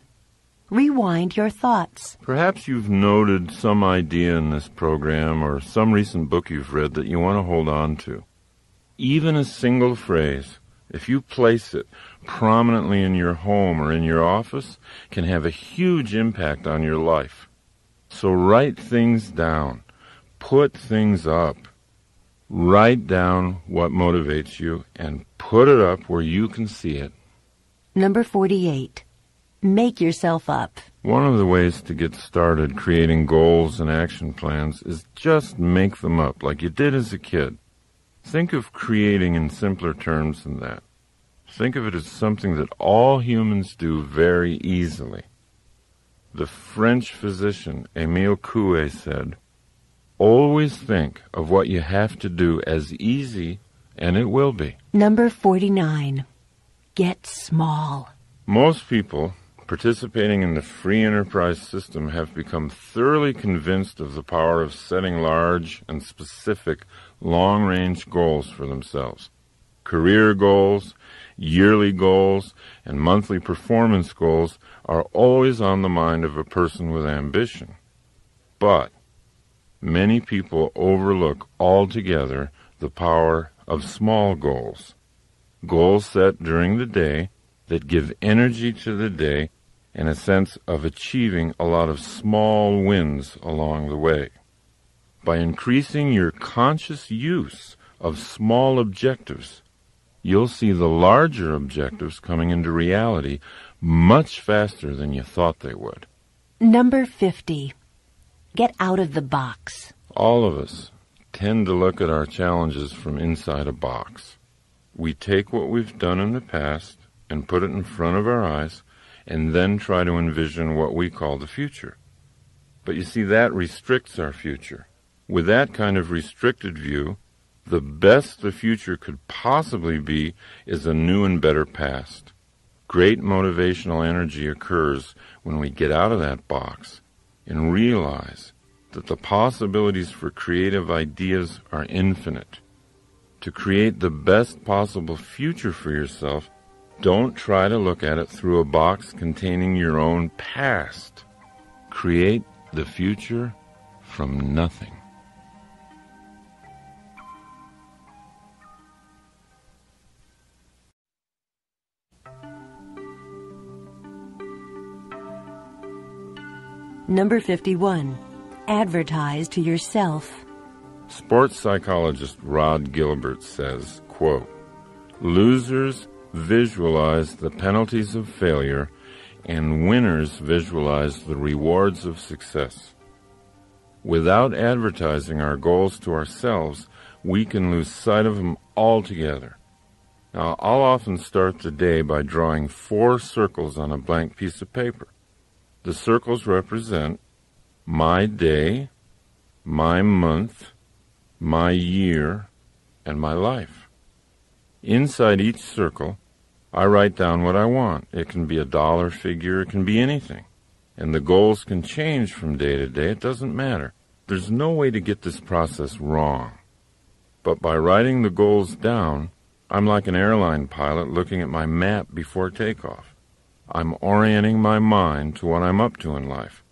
Rewind your thoughts. Perhaps you've noted some idea in this program or some recent book you've read that you want to hold on to. Even a single phrase, if you place it prominently in your home or in your office, can have a huge impact on your life. So write things down. Put things up. Write down what motivates you and put it up where you can see it. Number 48. Make yourself up. One of the ways to get started creating goals and action plans is just make them up like you did as a kid. Think of creating in simpler terms than that. Think of it as something that all humans do very easily. The French physician Emile Coué said, Always think of what you have to do as easy, and it will be. Number 49. Get small. Most people participating in the free enterprise system have become thoroughly convinced of the power of setting large and specific long-range goals for themselves. Career goals, yearly goals, and monthly performance goals are always on the mind of a person with ambition. But many people overlook altogether the power of small goals. Goals set during the day that give energy to the day and a sense of achieving a lot of small wins along the way. By increasing your conscious use of small objectives, you'll see the larger objectives coming into reality much faster than you thought they would. Number 50. Get out of the box. All of us tend to look at our challenges from inside a box. We take what we've done in the past and put it in front of our eyes and then try to envision what we call the future. But you see, that restricts our future. With that kind of restricted view, the best the future could possibly be is a new and better past. Great motivational energy occurs when we get out of that box and realize that the possibilities for creative ideas are infinite. To create the best possible future for yourself, don't try to look at it through a box containing your own past. Create the future from nothing. Number 51. Advertise to yourself. Sports psychologist Rob Gilbert says, quote, Losers visualize the penalties of failure and winners visualize the rewards of success. Without advertising our goals to ourselves, we can lose sight of them altogether. Now, I'll often start the day by drawing four circles on a blank piece of paper. The circles represent my day, my month, my year, and my life. Inside each circle, I write down what I want. It can be a dollar figure, it can be anything. And the goals can change from day to day. It doesn't matter. There's no way to get this process wrong. But by writing the goals down, I'm like an airline pilot looking at my map before takeoff. I'm orienting my mind to what I'm up to in life.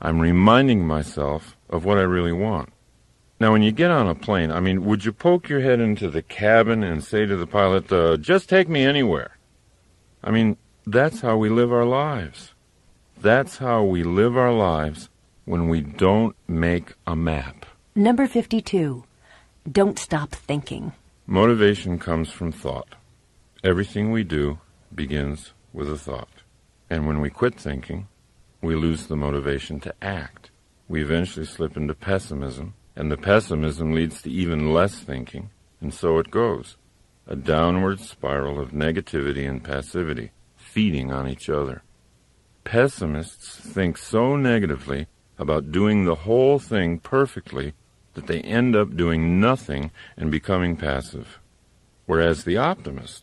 I'm reminding myself of what I really want. Now, when you get on a plane, I mean, would you poke your head into the cabin and say to the pilot, uh, just take me anywhere? I mean, that's how we live our lives. That's how we live our lives when we don't make a map. Number 52. Don't stop thinking. Motivation comes from thought. Everything we do begins with a thought. And when we quit thinking, we lose the motivation to act. We eventually slip into pessimism, and the pessimism leads to even less thinking, and so it goes. A downward spiral of negativity and passivity, feeding on each other. Pessimists think so negatively about doing the whole thing perfectly that they end up doing nothing and becoming passive. Whereas the optimist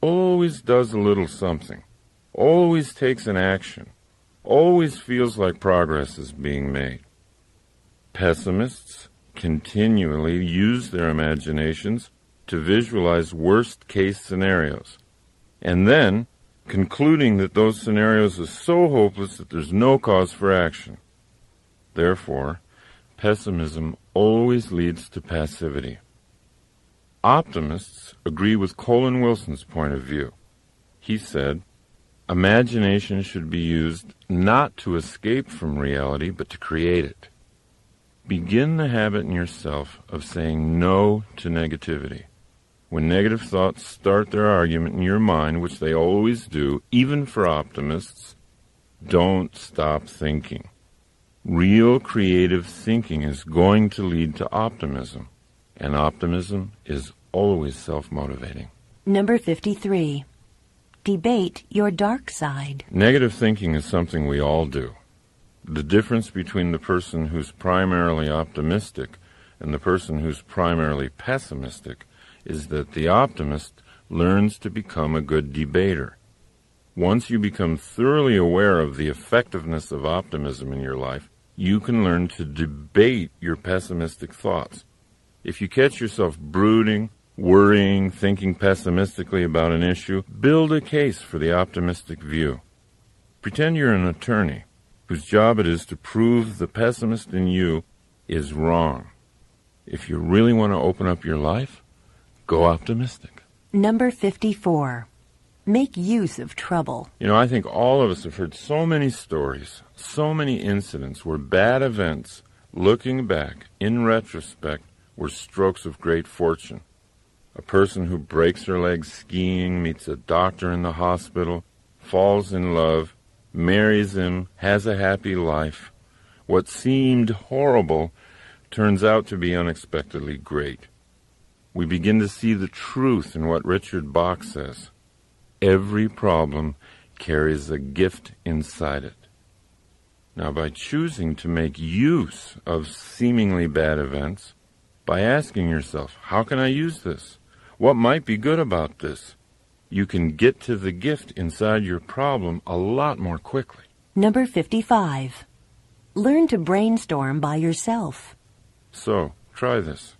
always does a little something always takes an action, always feels like progress is being made. Pessimists continually use their imaginations to visualize worst case scenarios, and then concluding that those scenarios are so hopeless that there's no cause for action. Therefore, pessimism always leads to passivity. Optimists agree with Colin Wilson's point of view. He said, Imagination should be used not to escape from reality, but to create it. Begin the habit in yourself of saying no to negativity. When negative thoughts start their argument in your mind, which they always do, even for optimists, don't stop thinking. Real creative thinking is going to lead to optimism, and optimism is always self motivating. Number 53. Debate your dark side. Negative thinking is something we all do. The difference between the person who's primarily optimistic and the person who's primarily pessimistic is that the optimist learns to become a good debater. Once you become thoroughly aware of the effectiveness of optimism in your life, you can learn to debate your pessimistic thoughts. If you catch yourself brooding worrying, thinking pessimistically about an issue, build a case for the optimistic view. Pretend you're an attorney whose job it is to prove the pessimist in you is wrong. If you really want to open up your life, go optimistic. Number 54. Make use of trouble. You know, I think all of us have heard so many stories, so many incidents where bad events, looking back, in retrospect, were strokes of great fortune. A person who breaks her leg skiing meets a doctor in the hospital, falls in love, marries him, has a happy life. What seemed horrible turns out to be unexpectedly great. We begin to see the truth in what Richard Bach says. Every problem carries a gift inside it. Now, by choosing to make use of seemingly bad events, by asking yourself, how can I use this? What might be good about this? You can get to the gift inside your problem a lot more quickly. Number 55. Learn to brainstorm by yourself. So, try this.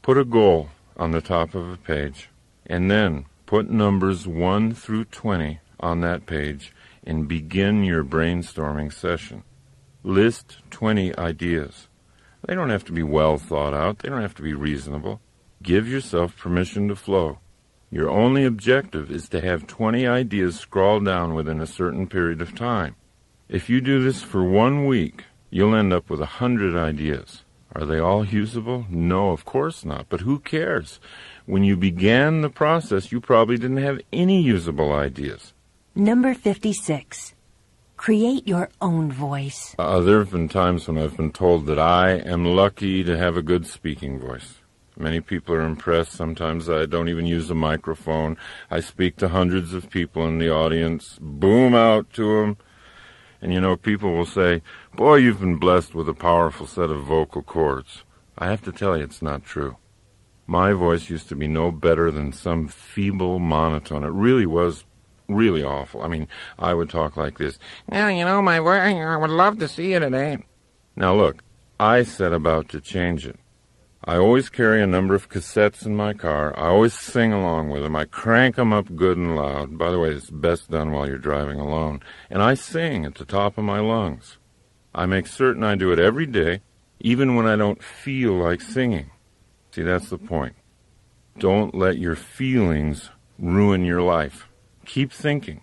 Put a goal on the top of a page, and then put numbers 1 through 20 on that page and begin your brainstorming session. List 20 ideas. They don't have to be well thought out. They don't have to be reasonable. Give yourself permission to flow. Your only objective is to have 20 ideas scrawled down within a certain period of time. If you do this for one week, you'll end up with a hundred ideas. Are they all usable? No, of course not. But who cares? When you began the process, you probably didn't have any usable ideas. Number 56. Create your own voice. Uh, there have been times when I've been told that I am lucky to have a good speaking voice. Many people are impressed. Sometimes I don't even use a microphone. I speak to hundreds of people in the audience, boom out to them. And you know, people will say, Boy, you've been blessed with a powerful set of vocal cords. I have to tell you, it's not true. My voice used to be no better than some feeble monotone. It really was really awful. I mean, I would talk like this. Now, you know, my voice, I would love to see you today. Now, look, I set about to change it. I always carry a number of cassettes in my car. I always sing along with them. I crank them up good and loud. By the way, it's best done while you're driving alone. And I sing at the top of my lungs. I make certain I do it every day, even when I don't feel like singing. See, that's the point. Don't let your feelings ruin your life. Keep thinking.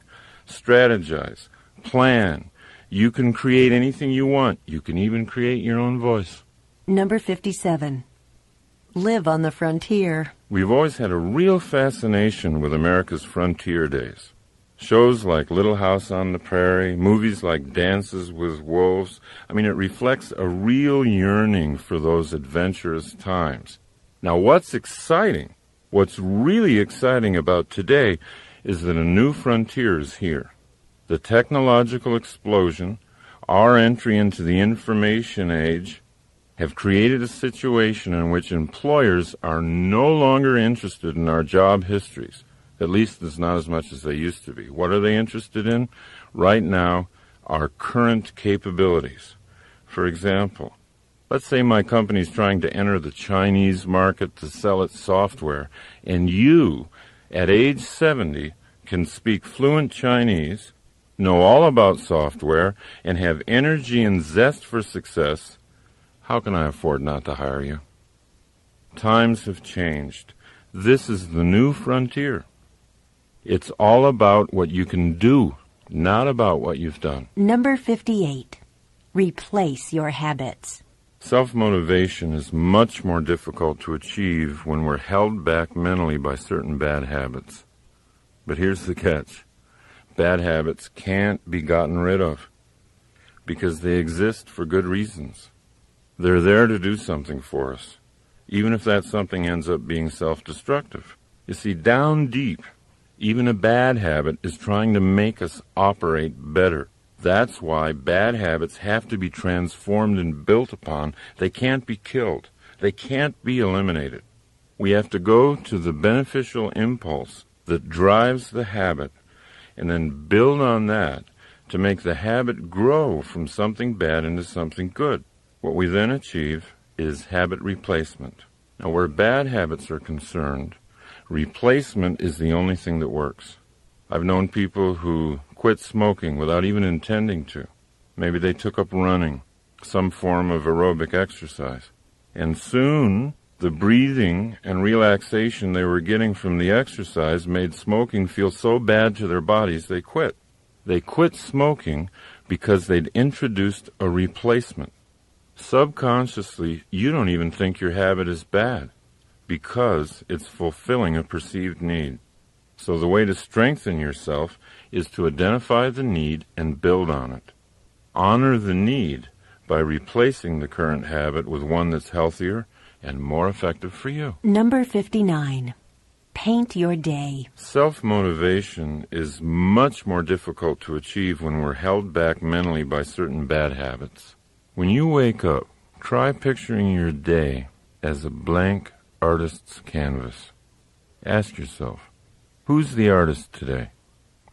Strategize. Plan. You can create anything you want. You can even create your own voice. Number 57 live on the frontier. We've always had a real fascination with America's frontier days. Shows like Little House on the Prairie, movies like Dances with Wolves. I mean, it reflects a real yearning for those adventurous times. Now, what's exciting, what's really exciting about today is that a new frontier is here. The technological explosion, our entry into the information age, have created a situation in which employers are no longer interested in our job histories. At least it's not as much as they used to be. What are they interested in? Right now, our current capabilities. For example, let's say my company is trying to enter the Chinese market to sell its software, and you, at age 70, can speak fluent Chinese, know all about software, and have energy and zest for success how can I afford not to hire you? Times have changed. This is the new frontier. It's all about what you can do, not about what you've done. Number 58. Replace your habits. Self-motivation is much more difficult to achieve when we're held back mentally by certain bad habits. But here's the catch. Bad habits can't be gotten rid of because they exist for good reasons. They're there to do something for us, even if that something ends up being self-destructive. You see, down deep, even a bad habit is trying to make us operate better. That's why bad habits have to be transformed and built upon. They can't be killed. They can't be eliminated. We have to go to the beneficial impulse that drives the habit and then build on that to make the habit grow from something bad into something good. What we then achieve is habit replacement. Now, where bad habits are concerned, replacement is the only thing that works. I've known people who quit smoking without even intending to. Maybe they took up running, some form of aerobic exercise. And soon, the breathing and relaxation they were getting from the exercise made smoking feel so bad to their bodies they quit. They quit smoking because they'd introduced a replacement. Subconsciously, you don't even think your habit is bad because it's fulfilling a perceived need. So the way to strengthen yourself is to identify the need and build on it. Honor the need by replacing the current habit with one that's healthier and more effective for you. Number 59. Paint your day. Self motivation is much more difficult to achieve when we're held back mentally by certain bad habits. When you wake up, try picturing your day as a blank artist's canvas. Ask yourself, who's the artist today?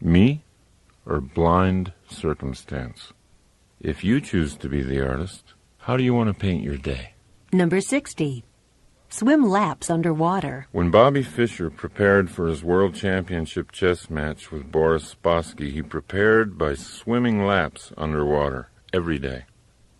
Me or blind circumstance? If you choose to be the artist, how do you want to paint your day? Number 60. Swim laps underwater. When Bobby Fischer prepared for his World Championship chess match with Boris Spassky, he prepared by swimming laps underwater every day.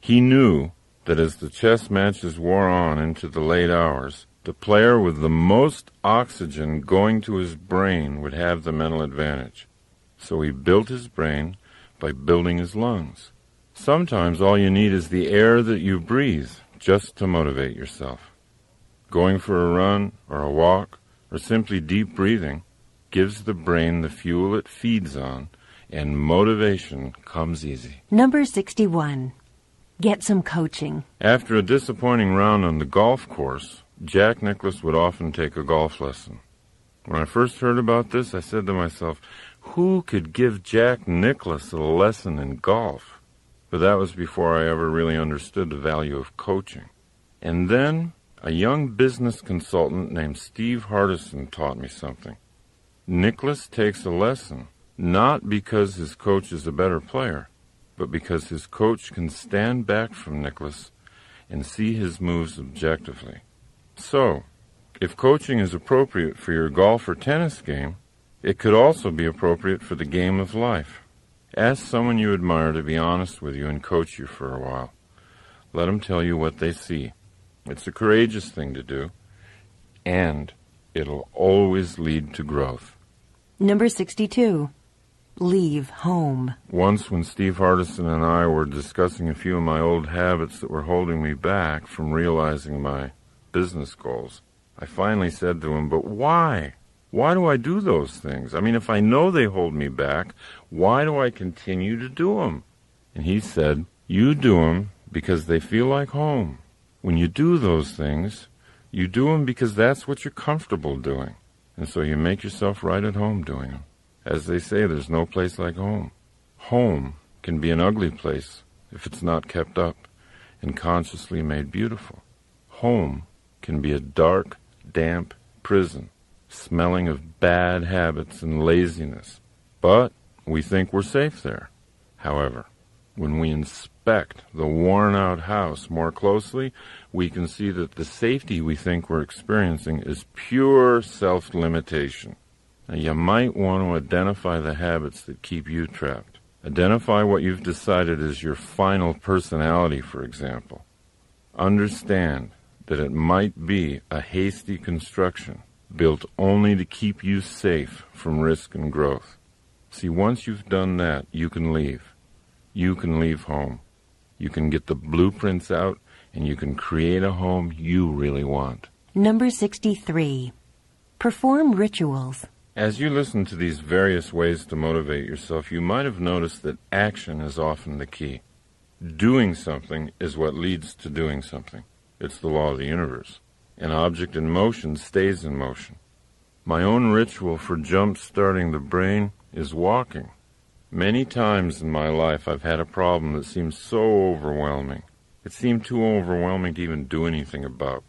He knew that as the chess matches wore on into the late hours, the player with the most oxygen going to his brain would have the mental advantage. So he built his brain by building his lungs. Sometimes all you need is the air that you breathe just to motivate yourself. Going for a run or a walk or simply deep breathing gives the brain the fuel it feeds on and motivation comes easy. Number 61. Get some coaching. After a disappointing round on the golf course, Jack Nicklaus would often take a golf lesson. When I first heard about this, I said to myself, who could give Jack Nicklaus a lesson in golf? But that was before I ever really understood the value of coaching. And then a young business consultant named Steve Hardison taught me something. Nicklaus takes a lesson not because his coach is a better player, but because his coach can stand back from Nicklaus and see his moves objectively. So, if coaching is appropriate for your golf or tennis game, it could also be appropriate for the game of life. Ask someone you admire to be honest with you and coach you for a while. Let them tell you what they see. It's a courageous thing to do, and it'll always lead to growth. Number 62. Leave home. Once, when Steve Hardison and I were discussing a few of my old habits that were holding me back from realizing my business goals, I finally said to him, But why? Why do I do those things? I mean, if I know they hold me back, why do I continue to do them? And he said, You do them because they feel like home. When you do those things, you do them because that's what you're comfortable doing. And so you make yourself right at home doing them. As they say, there's no place like home. Home can be an ugly place if it's not kept up and consciously made beautiful. Home can be a dark, damp prison, smelling of bad habits and laziness. But we think we're safe there. However, when we inspect the worn out house more closely, we can see that the safety we think we're experiencing is pure self limitation. Now, you might want to identify the habits that keep you trapped. Identify what you've decided is your final personality, for example. Understand that it might be a hasty construction built only to keep you safe from risk and growth. See, once you've done that, you can leave. You can leave home. You can get the blueprints out and you can create a home you really want. Number 63. Perform rituals. As you listen to these various ways to motivate yourself, you might have noticed that action is often the key. Doing something is what leads to doing something. It's the law of the universe. An object in motion stays in motion. My own ritual for jump starting the brain is walking. Many times in my life I've had a problem that seemed so overwhelming. It seemed too overwhelming to even do anything about.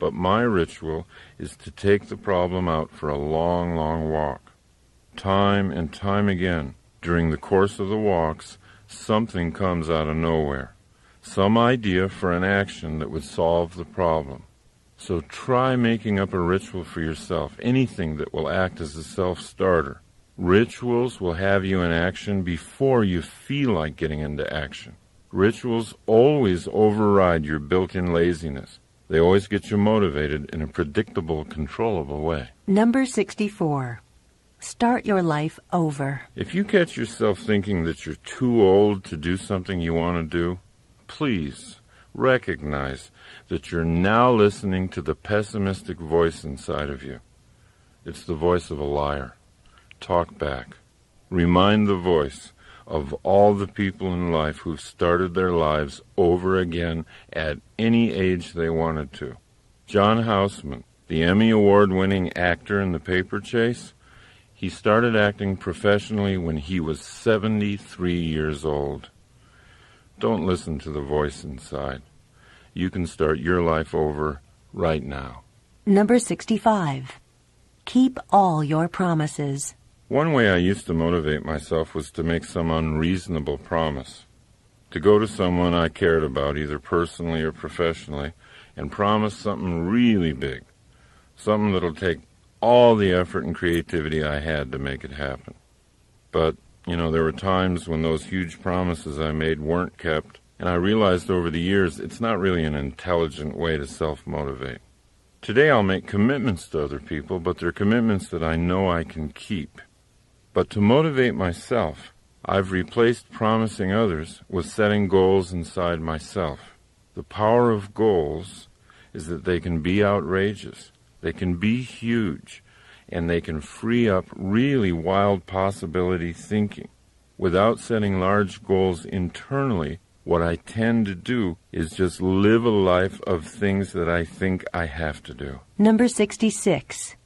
But my ritual is to take the problem out for a long, long walk. Time and time again, during the course of the walks, something comes out of nowhere. Some idea for an action that would solve the problem. So try making up a ritual for yourself, anything that will act as a self-starter. Rituals will have you in action before you feel like getting into action. Rituals always override your built-in laziness. They always get you motivated in a predictable, controllable way. Number 64. Start your life over. If you catch yourself thinking that you're too old to do something you want to do, please recognize that you're now listening to the pessimistic voice inside of you. It's the voice of a liar. Talk back. Remind the voice of all the people in life who've started their lives over again at any age they wanted to. John Houseman, the Emmy Award winning actor in The Paper Chase, he started acting professionally when he was 73 years old. Don't listen to the voice inside. You can start your life over right now. Number 65. Keep all your promises. One way I used to motivate myself was to make some unreasonable promise. To go to someone I cared about, either personally or professionally, and promise something really big. Something that'll take all the effort and creativity I had to make it happen. But you know, there were times when those huge promises I made weren't kept, and I realized over the years it's not really an intelligent way to self-motivate. Today I'll make commitments to other people, but they're commitments that I know I can keep. But to motivate myself, I've replaced promising others with setting goals inside myself. The power of goals is that they can be outrageous, they can be huge, and they can free up really wild possibility thinking. Without setting large goals internally, what I tend to do is just live a life of things that I think I have to do. Number 66.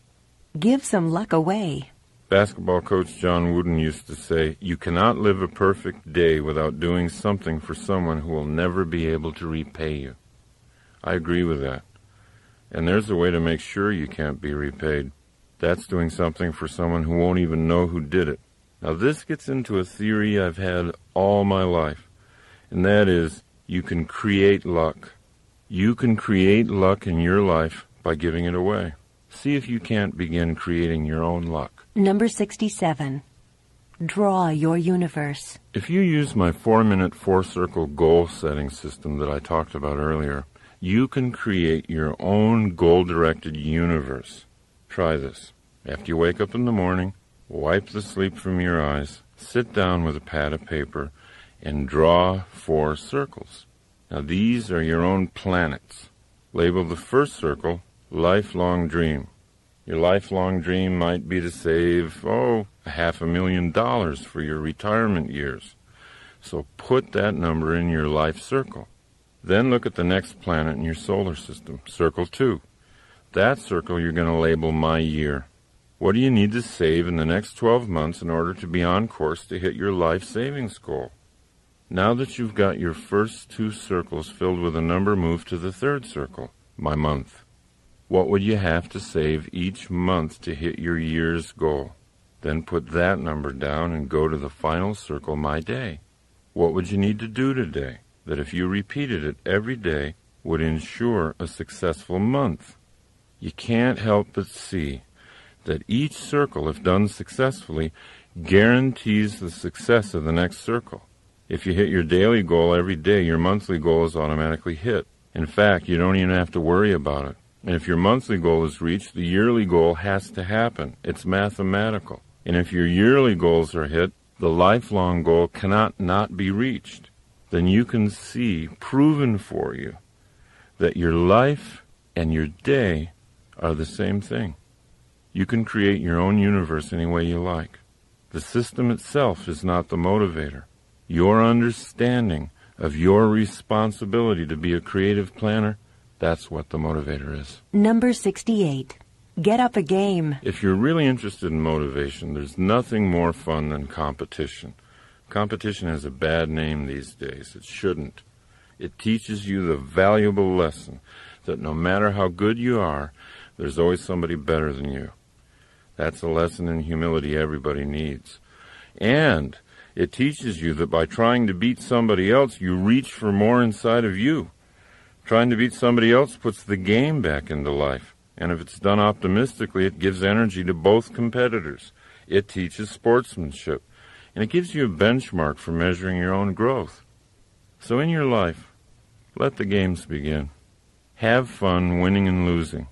Give some luck away. Basketball coach John Wooden used to say, You cannot live a perfect day without doing something for someone who will never be able to repay you. I agree with that. And there's a way to make sure you can't be repaid. That's doing something for someone who won't even know who did it. Now, this gets into a theory I've had all my life, and that is you can create luck. You can create luck in your life by giving it away. See if you can't begin creating your own luck. Number 67. Draw your universe. If you use my four minute four circle goal setting system that I talked about earlier, you can create your own goal directed universe. Try this. After you wake up in the morning, wipe the sleep from your eyes, sit down with a pad of paper, and draw four circles. Now these are your own planets. Label the first circle lifelong dream. Your lifelong dream might be to save, oh, a half a million dollars for your retirement years. So put that number in your life circle. Then look at the next planet in your solar system, circle two. That circle you're going to label my year. What do you need to save in the next 12 months in order to be on course to hit your life savings goal? Now that you've got your first two circles filled with a number, move to the third circle, my month. What would you have to save each month to hit your year's goal? Then put that number down and go to the final circle, my day. What would you need to do today that if you repeated it every day would ensure a successful month? You can't help but see that each circle, if done successfully, guarantees the success of the next circle. If you hit your daily goal every day, your monthly goal is automatically hit. In fact, you don't even have to worry about it. And if your monthly goal is reached, the yearly goal has to happen. It's mathematical. And if your yearly goals are hit, the lifelong goal cannot not be reached. Then you can see, proven for you, that your life and your day are the same thing. You can create your own universe any way you like. The system itself is not the motivator. Your understanding of your responsibility to be a creative planner, that's what the motivator is. Number 68. Get up a game. If you're really interested in motivation, there's nothing more fun than competition. Competition has a bad name these days. It shouldn't. It teaches you the valuable lesson that no matter how good you are, there's always somebody better than you. That's a lesson in humility everybody needs. And it teaches you that by trying to beat somebody else, you reach for more inside of you. Trying to beat somebody else puts the game back into life. And if it's done optimistically, it gives energy to both competitors. It teaches sportsmanship. And it gives you a benchmark for measuring your own growth. So in your life, let the games begin. Have fun winning and losing.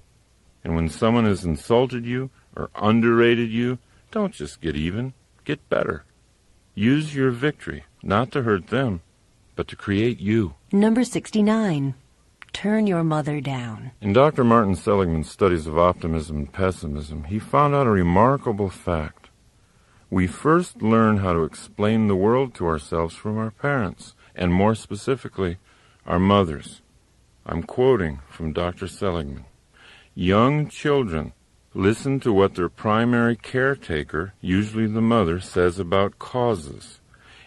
And when someone has insulted you or underrated you, don't just get even, get better. Use your victory, not to hurt them, but to create you. Number 69. Turn your mother down. In Dr. Martin Seligman's studies of optimism and pessimism, he found out a remarkable fact. We first learn how to explain the world to ourselves from our parents, and more specifically, our mothers. I'm quoting from Dr. Seligman. Young children listen to what their primary caretaker, usually the mother, says about causes,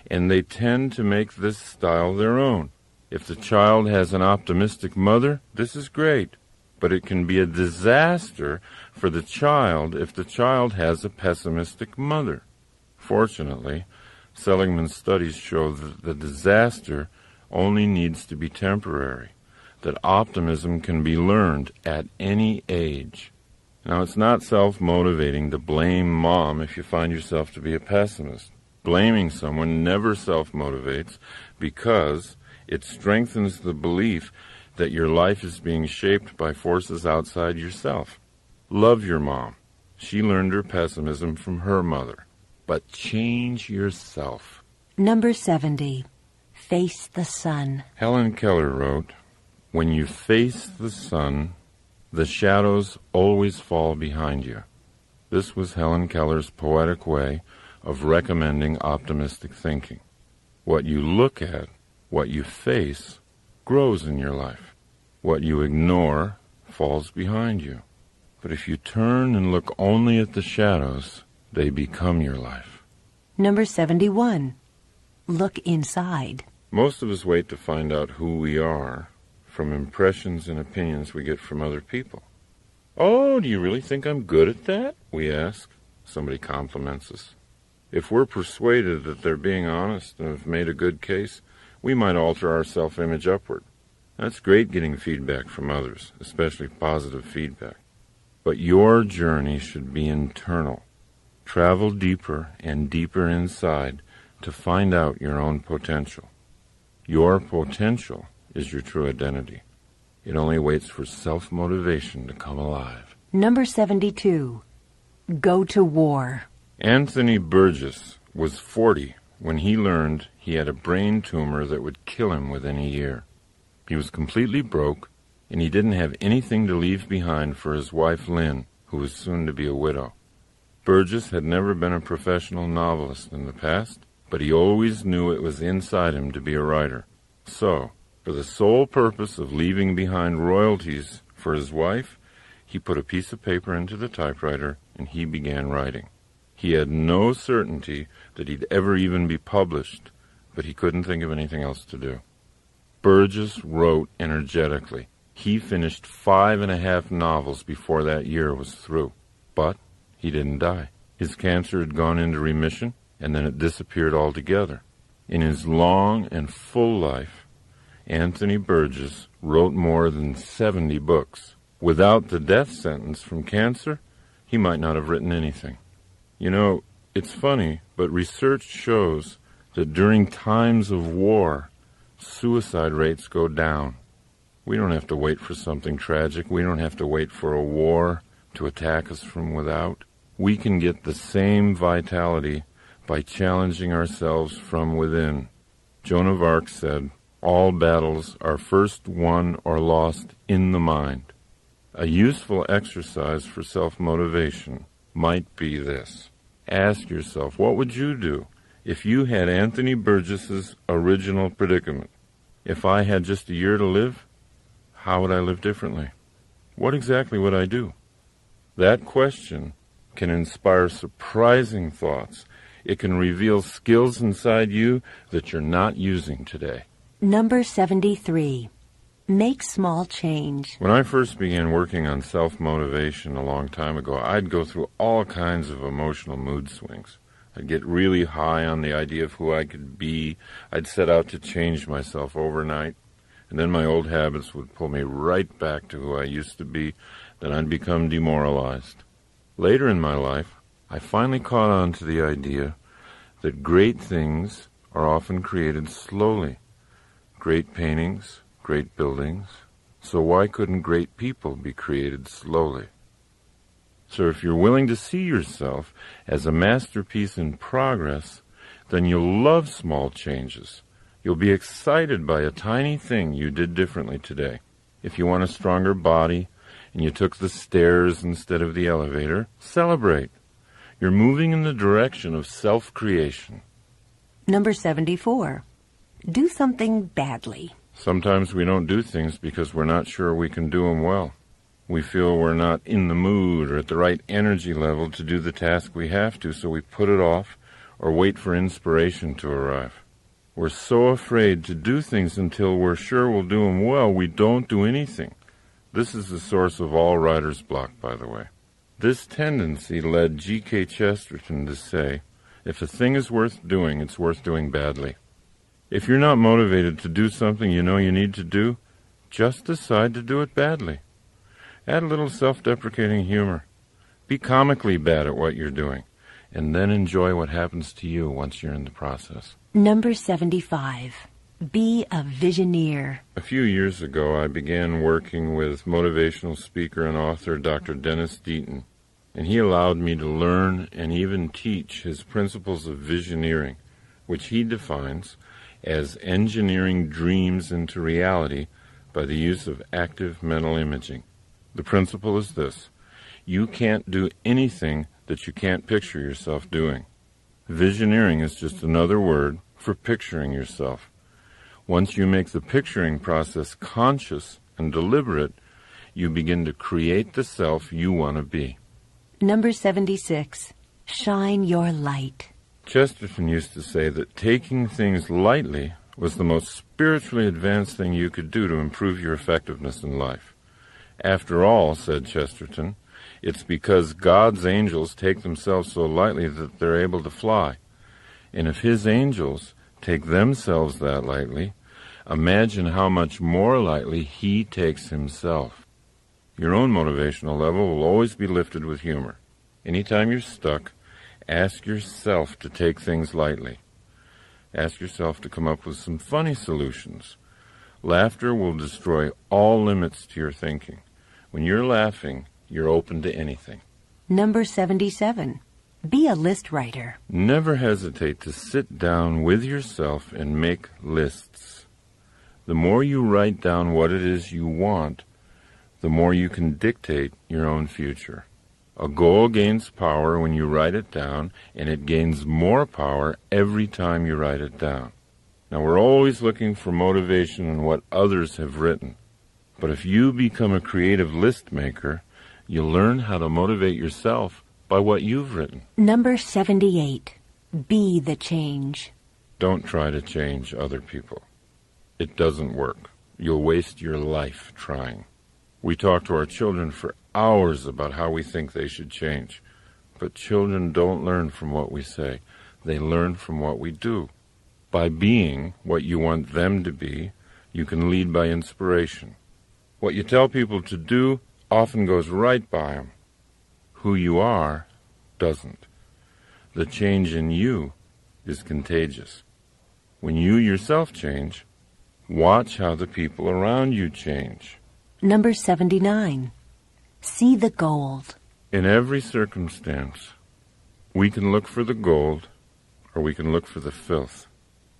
and they tend to make this style their own. If the child has an optimistic mother, this is great, but it can be a disaster for the child if the child has a pessimistic mother. Fortunately, Seligman's studies show that the disaster only needs to be temporary, that optimism can be learned at any age. Now, it's not self-motivating to blame mom if you find yourself to be a pessimist. Blaming someone never self-motivates because it strengthens the belief that your life is being shaped by forces outside yourself. Love your mom. She learned her pessimism from her mother. But change yourself. Number 70. Face the sun. Helen Keller wrote, When you face the sun, the shadows always fall behind you. This was Helen Keller's poetic way of recommending optimistic thinking. What you look at, what you face, grows in your life. What you ignore falls behind you. But if you turn and look only at the shadows, they become your life. Number 71. Look inside. Most of us wait to find out who we are from impressions and opinions we get from other people. Oh, do you really think I'm good at that? We ask. Somebody compliments us. If we're persuaded that they're being honest and have made a good case, we might alter our self-image upward. That's great getting feedback from others, especially positive feedback. But your journey should be internal. Travel deeper and deeper inside to find out your own potential. Your potential is your true identity. It only waits for self-motivation to come alive. Number 72. Go to war. Anthony Burgess was 40 when he learned he had a brain tumor that would kill him within a year. He was completely broke, and he didn't have anything to leave behind for his wife Lynn, who was soon to be a widow. Burgess had never been a professional novelist in the past, but he always knew it was inside him to be a writer. So, for the sole purpose of leaving behind royalties for his wife, he put a piece of paper into the typewriter and he began writing. He had no certainty that he'd ever even be published, but he couldn't think of anything else to do. Burgess wrote energetically. He finished five and a half novels before that year was through. But he didn't die. His cancer had gone into remission, and then it disappeared altogether. In his long and full life, Anthony Burgess wrote more than 70 books. Without the death sentence from cancer, he might not have written anything. You know, it's funny, but research shows that during times of war, suicide rates go down. We don't have to wait for something tragic. We don't have to wait for a war to attack us from without. We can get the same vitality by challenging ourselves from within. Joan of Arc said, all battles are first won or lost in the mind. A useful exercise for self-motivation might be this. Ask yourself, what would you do if you had Anthony Burgess's original predicament? If I had just a year to live, how would I live differently? What exactly would I do? That question can inspire surprising thoughts. It can reveal skills inside you that you're not using today. Number 73. Make small change. When I first began working on self-motivation a long time ago, I'd go through all kinds of emotional mood swings. I'd get really high on the idea of who I could be. I'd set out to change myself overnight. and then my old habits would pull me right back to who I used to be, then I'd become demoralized. Later in my life, I finally caught on to the idea that great things are often created slowly. Great paintings, great buildings. So why couldn't great people be created slowly? So if you're willing to see yourself as a masterpiece in progress, then you'll love small changes. You'll be excited by a tiny thing you did differently today. If you want a stronger body and you took the stairs instead of the elevator, celebrate. You're moving in the direction of self-creation. Number 74. Do something badly. Sometimes we don't do things because we're not sure we can do them well. We feel we're not in the mood or at the right energy level to do the task we have to, so we put it off or wait for inspiration to arrive. We're so afraid to do things until we're sure we'll do them well, we don't do anything. This is the source of all writer's block, by the way. This tendency led G.K. Chesterton to say, if a thing is worth doing, it's worth doing badly. If you're not motivated to do something you know you need to do, just decide to do it badly. Add a little self-deprecating humor. Be comically bad at what you're doing, and then enjoy what happens to you once you're in the process. Number 75. Be a visioneer. A few years ago, I began working with motivational speaker and author Dr. Dennis Deaton, and he allowed me to learn and even teach his principles of visioneering, which he defines as engineering dreams into reality by the use of active mental imaging. The principle is this. You can't do anything that you can't picture yourself doing. Visioneering is just another word for picturing yourself. Once you make the picturing process conscious and deliberate, you begin to create the self you want to be. Number 76. Shine your light. Chesterton used to say that taking things lightly was the most spiritually advanced thing you could do to improve your effectiveness in life. After all, said Chesterton, it's because God's angels take themselves so lightly that they're able to fly. And if His angels take themselves that lightly, imagine how much more lightly He takes Himself. Your own motivational level will always be lifted with humor. Anytime you're stuck, ask yourself to take things lightly. Ask yourself to come up with some funny solutions. Laughter will destroy all limits to your thinking. When you're laughing, you're open to anything. Number 77. Be a list writer. Never hesitate to sit down with yourself and make lists. The more you write down what it is you want, the more you can dictate your own future. A goal gains power when you write it down, and it gains more power every time you write it down. Now, we're always looking for motivation in what others have written. But if you become a creative list maker, you'll learn how to motivate yourself by what you've written. Number 78. Be the change. Don't try to change other people. It doesn't work. You'll waste your life trying. We talk to our children for hours about how we think they should change. But children don't learn from what we say. They learn from what we do. By being what you want them to be, you can lead by inspiration. What you tell people to do often goes right by them. Who you are doesn't. The change in you is contagious. When you yourself change, watch how the people around you change. Number 79. See the gold. In every circumstance, we can look for the gold or we can look for the filth.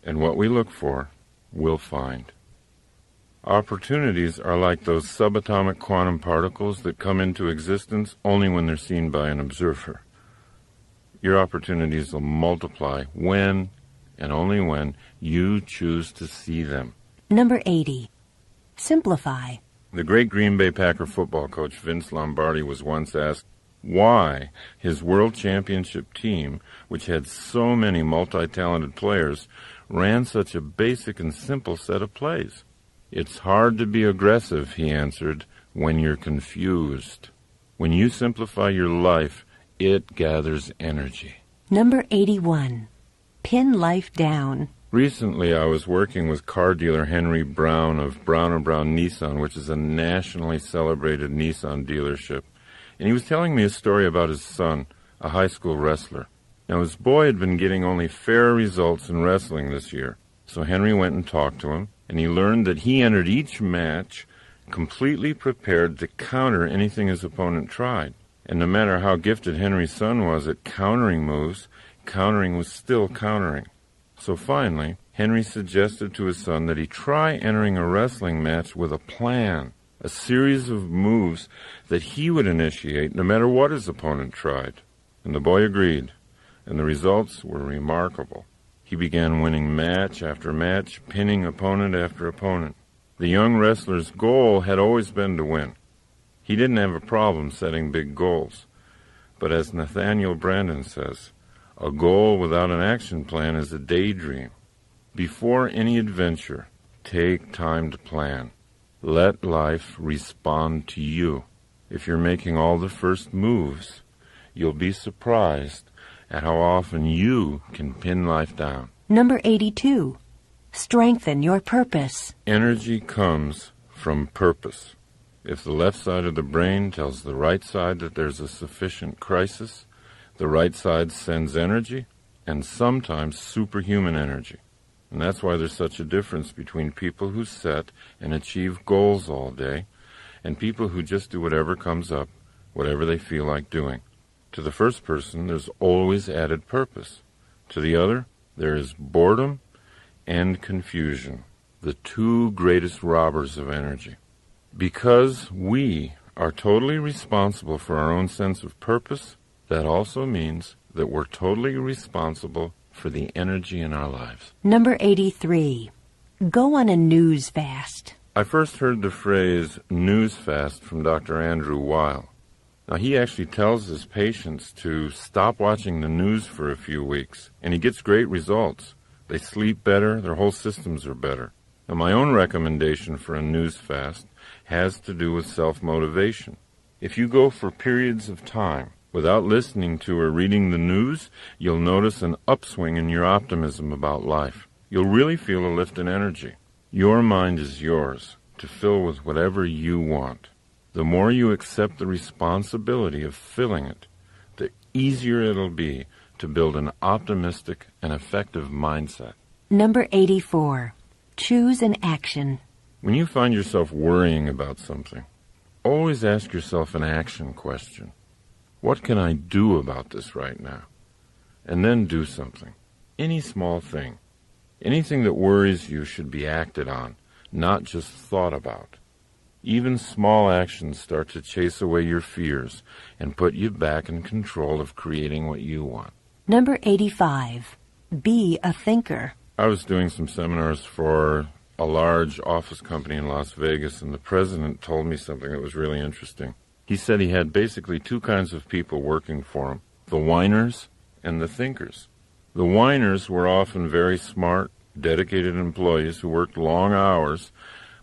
And what we look for, we'll find. Opportunities are like those subatomic quantum particles that come into existence only when they're seen by an observer. Your opportunities will multiply when and only when you choose to see them. Number 80. Simplify. The great Green Bay Packer football coach Vince Lombardi was once asked why his world championship team, which had so many multi-talented players, ran such a basic and simple set of plays. It's hard to be aggressive, he answered, when you're confused. When you simplify your life, it gathers energy. Number 81. Pin life down. Recently, I was working with car dealer Henry Brown of Brown & Brown Nissan, which is a nationally celebrated Nissan dealership. And he was telling me a story about his son, a high school wrestler. Now, his boy had been getting only fair results in wrestling this year. So Henry went and talked to him, and he learned that he entered each match completely prepared to counter anything his opponent tried. And no matter how gifted Henry's son was at countering moves, countering was still countering. So finally, Henry suggested to his son that he try entering a wrestling match with a plan, a series of moves that he would initiate no matter what his opponent tried. And the boy agreed, and the results were remarkable. He began winning match after match, pinning opponent after opponent. The young wrestler's goal had always been to win. He didn't have a problem setting big goals. But as Nathaniel Branden says, a goal without an action plan is a daydream. Before any adventure, take time to plan. Let life respond to you. If you're making all the first moves, you'll be surprised at how often you can pin life down. Number 82. Strengthen your purpose. Energy comes from purpose. If the left side of the brain tells the right side that there's a sufficient crisis, the right side sends energy, and sometimes superhuman energy. And that's why there's such a difference between people who set and achieve goals all day and people who just do whatever comes up, whatever they feel like doing. To the first person, there's always added purpose. To the other, there is boredom and confusion, the two greatest robbers of energy. Because we are totally responsible for our own sense of purpose, that also means that we're totally responsible for the energy in our lives. Number 83. Go on a news fast. I first heard the phrase news fast from Dr. Andrew Weil. Now, he actually tells his patients to stop watching the news for a few weeks, and he gets great results. They sleep better, their whole systems are better. Now, my own recommendation for a news fast has to do with self motivation. If you go for periods of time without listening to or reading the news, you'll notice an upswing in your optimism about life. You'll really feel a lift in energy. Your mind is yours to fill with whatever you want. The more you accept the responsibility of filling it, the easier it'll be to build an optimistic and effective mindset. Number 84. Choose an action. When you find yourself worrying about something, always ask yourself an action question. What can I do about this right now? And then do something. Any small thing. Anything that worries you should be acted on, not just thought about. Even small actions start to chase away your fears and put you back in control of creating what you want. Number 85. Be a thinker. I was doing some seminars for a large office company in Las Vegas, and the president told me something that was really interesting. He said he had basically two kinds of people working for him the whiners and the thinkers. The whiners were often very smart, dedicated employees who worked long hours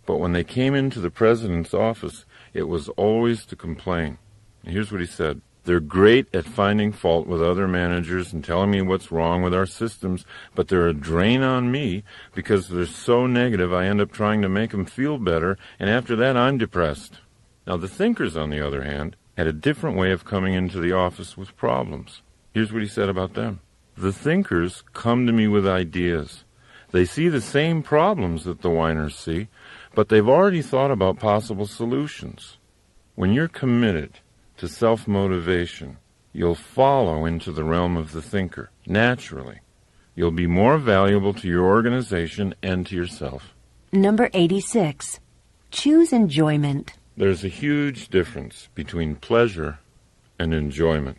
but when they came into the president's office, it was always to complain. And here's what he said. They're great at finding fault with other managers and telling me what's wrong with our systems, but they're a drain on me because they're so negative I end up trying to make them feel better, and after that I'm depressed. Now the thinkers, on the other hand, had a different way of coming into the office with problems. Here's what he said about them. The thinkers come to me with ideas. They see the same problems that the whiners see, but they've already thought about possible solutions. When you're committed to self motivation, you'll follow into the realm of the thinker naturally. You'll be more valuable to your organization and to yourself. Number 86. Choose enjoyment. There's a huge difference between pleasure and enjoyment.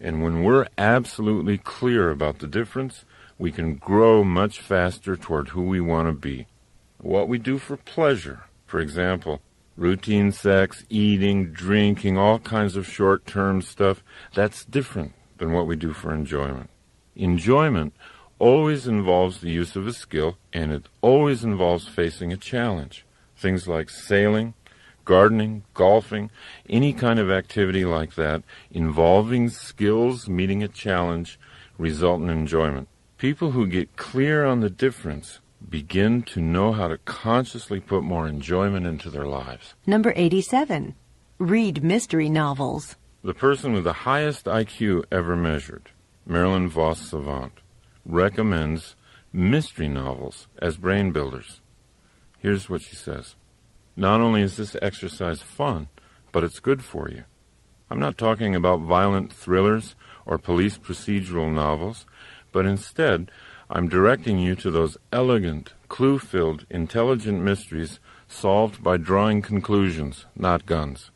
And when we're absolutely clear about the difference, we can grow much faster toward who we want to be what we do for pleasure. For example, routine sex, eating, drinking, all kinds of short term stuff, that's different than what we do for enjoyment. Enjoyment always involves the use of a skill and it always involves facing a challenge. Things like sailing, gardening, golfing, any kind of activity like that involving skills meeting a challenge result in enjoyment. People who get clear on the difference begin to know how to consciously put more enjoyment into their lives. Number 87. Read mystery novels. The person with the highest IQ ever measured, Marilyn Vos Savant, recommends mystery novels as brain builders. Here's what she says. Not only is this exercise fun, but it's good for you. I'm not talking about violent thrillers or police procedural novels, but instead I'm directing you to those elegant, clue-filled, intelligent mysteries solved by drawing conclusions, not guns.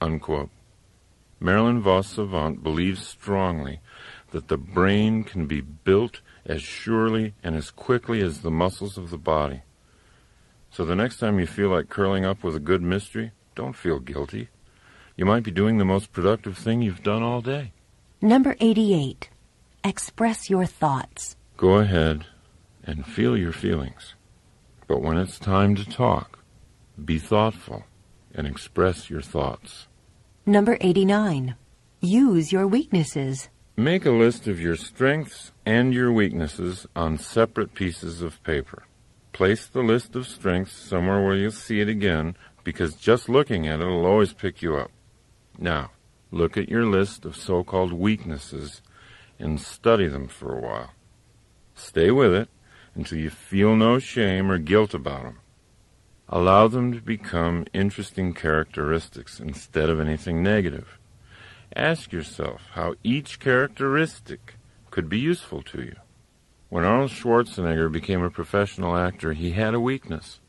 Unquote. Marilyn Vos Savant believes strongly that the brain can be built as surely and as quickly as the muscles of the body. So the next time you feel like curling up with a good mystery, don't feel guilty. You might be doing the most productive thing you've done all day. Number 88. Express your thoughts. Go ahead and feel your feelings. But when it's time to talk, be thoughtful and express your thoughts. Number 89. Use your weaknesses. Make a list of your strengths and your weaknesses on separate pieces of paper. Place the list of strengths somewhere where you'll see it again because just looking at it will always pick you up. Now, look at your list of so-called weaknesses and study them for a while. Stay with it until you feel no shame or guilt about them. Allow them to become interesting characteristics instead of anything negative. Ask yourself how each characteristic could be useful to you. When Arnold Schwarzenegger became a professional actor, he had a weakness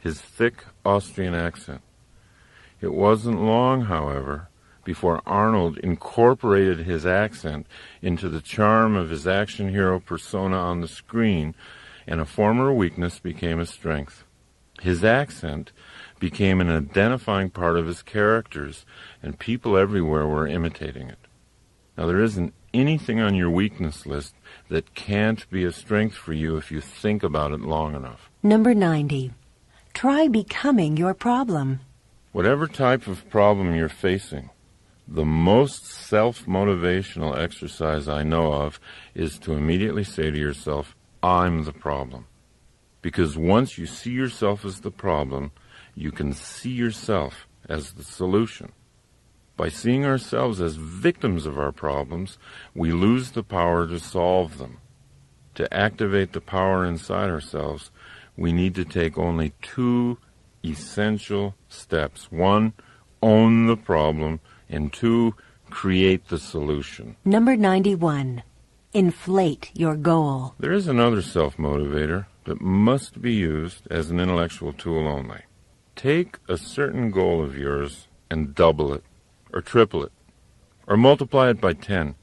his thick Austrian accent. It wasn't long, however, before Arnold incorporated his accent into the charm of his action hero persona on the screen, and a former weakness became a strength. His accent became an identifying part of his characters, and people everywhere were imitating it. Now, there isn't anything on your weakness list that can't be a strength for you if you think about it long enough. Number 90. Try becoming your problem. Whatever type of problem you're facing, the most self-motivational exercise I know of is to immediately say to yourself, I'm the problem. Because once you see yourself as the problem, you can see yourself as the solution. By seeing ourselves as victims of our problems, we lose the power to solve them. To activate the power inside ourselves, we need to take only two essential steps. One, own the problem, and two, create the solution. Number 91. Inflate your goal. There is another self-motivator that must be used as an intellectual tool only. Take a certain goal of yours and double it, or triple it, or multiply it by 10,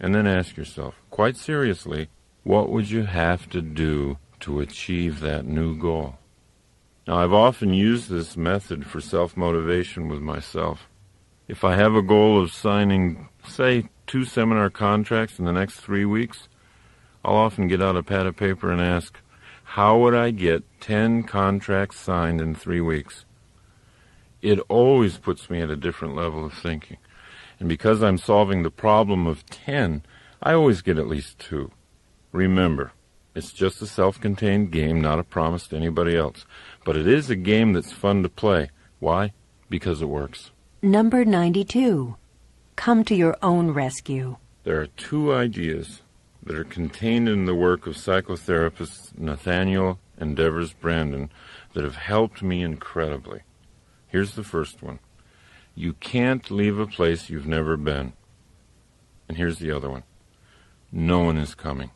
and then ask yourself, quite seriously, what would you have to do to achieve that new goal? Now, I've often used this method for self-motivation with myself. If I have a goal of signing, say, two seminar contracts in the next three weeks, I'll often get out a pad of paper and ask, how would I get 10 contracts signed in three weeks? It always puts me at a different level of thinking. And because I'm solving the problem of 10, I always get at least two. Remember, it's just a self-contained game, not a promise to anybody else. But it is a game that's fun to play. Why? Because it works. Number 92. Come to your own rescue. There are two ideas that are contained in the work of psychotherapists Nathaniel and Devers Branden that have helped me incredibly. Here's the first one. You can't leave a place you've never been. And here's the other one. No one is coming.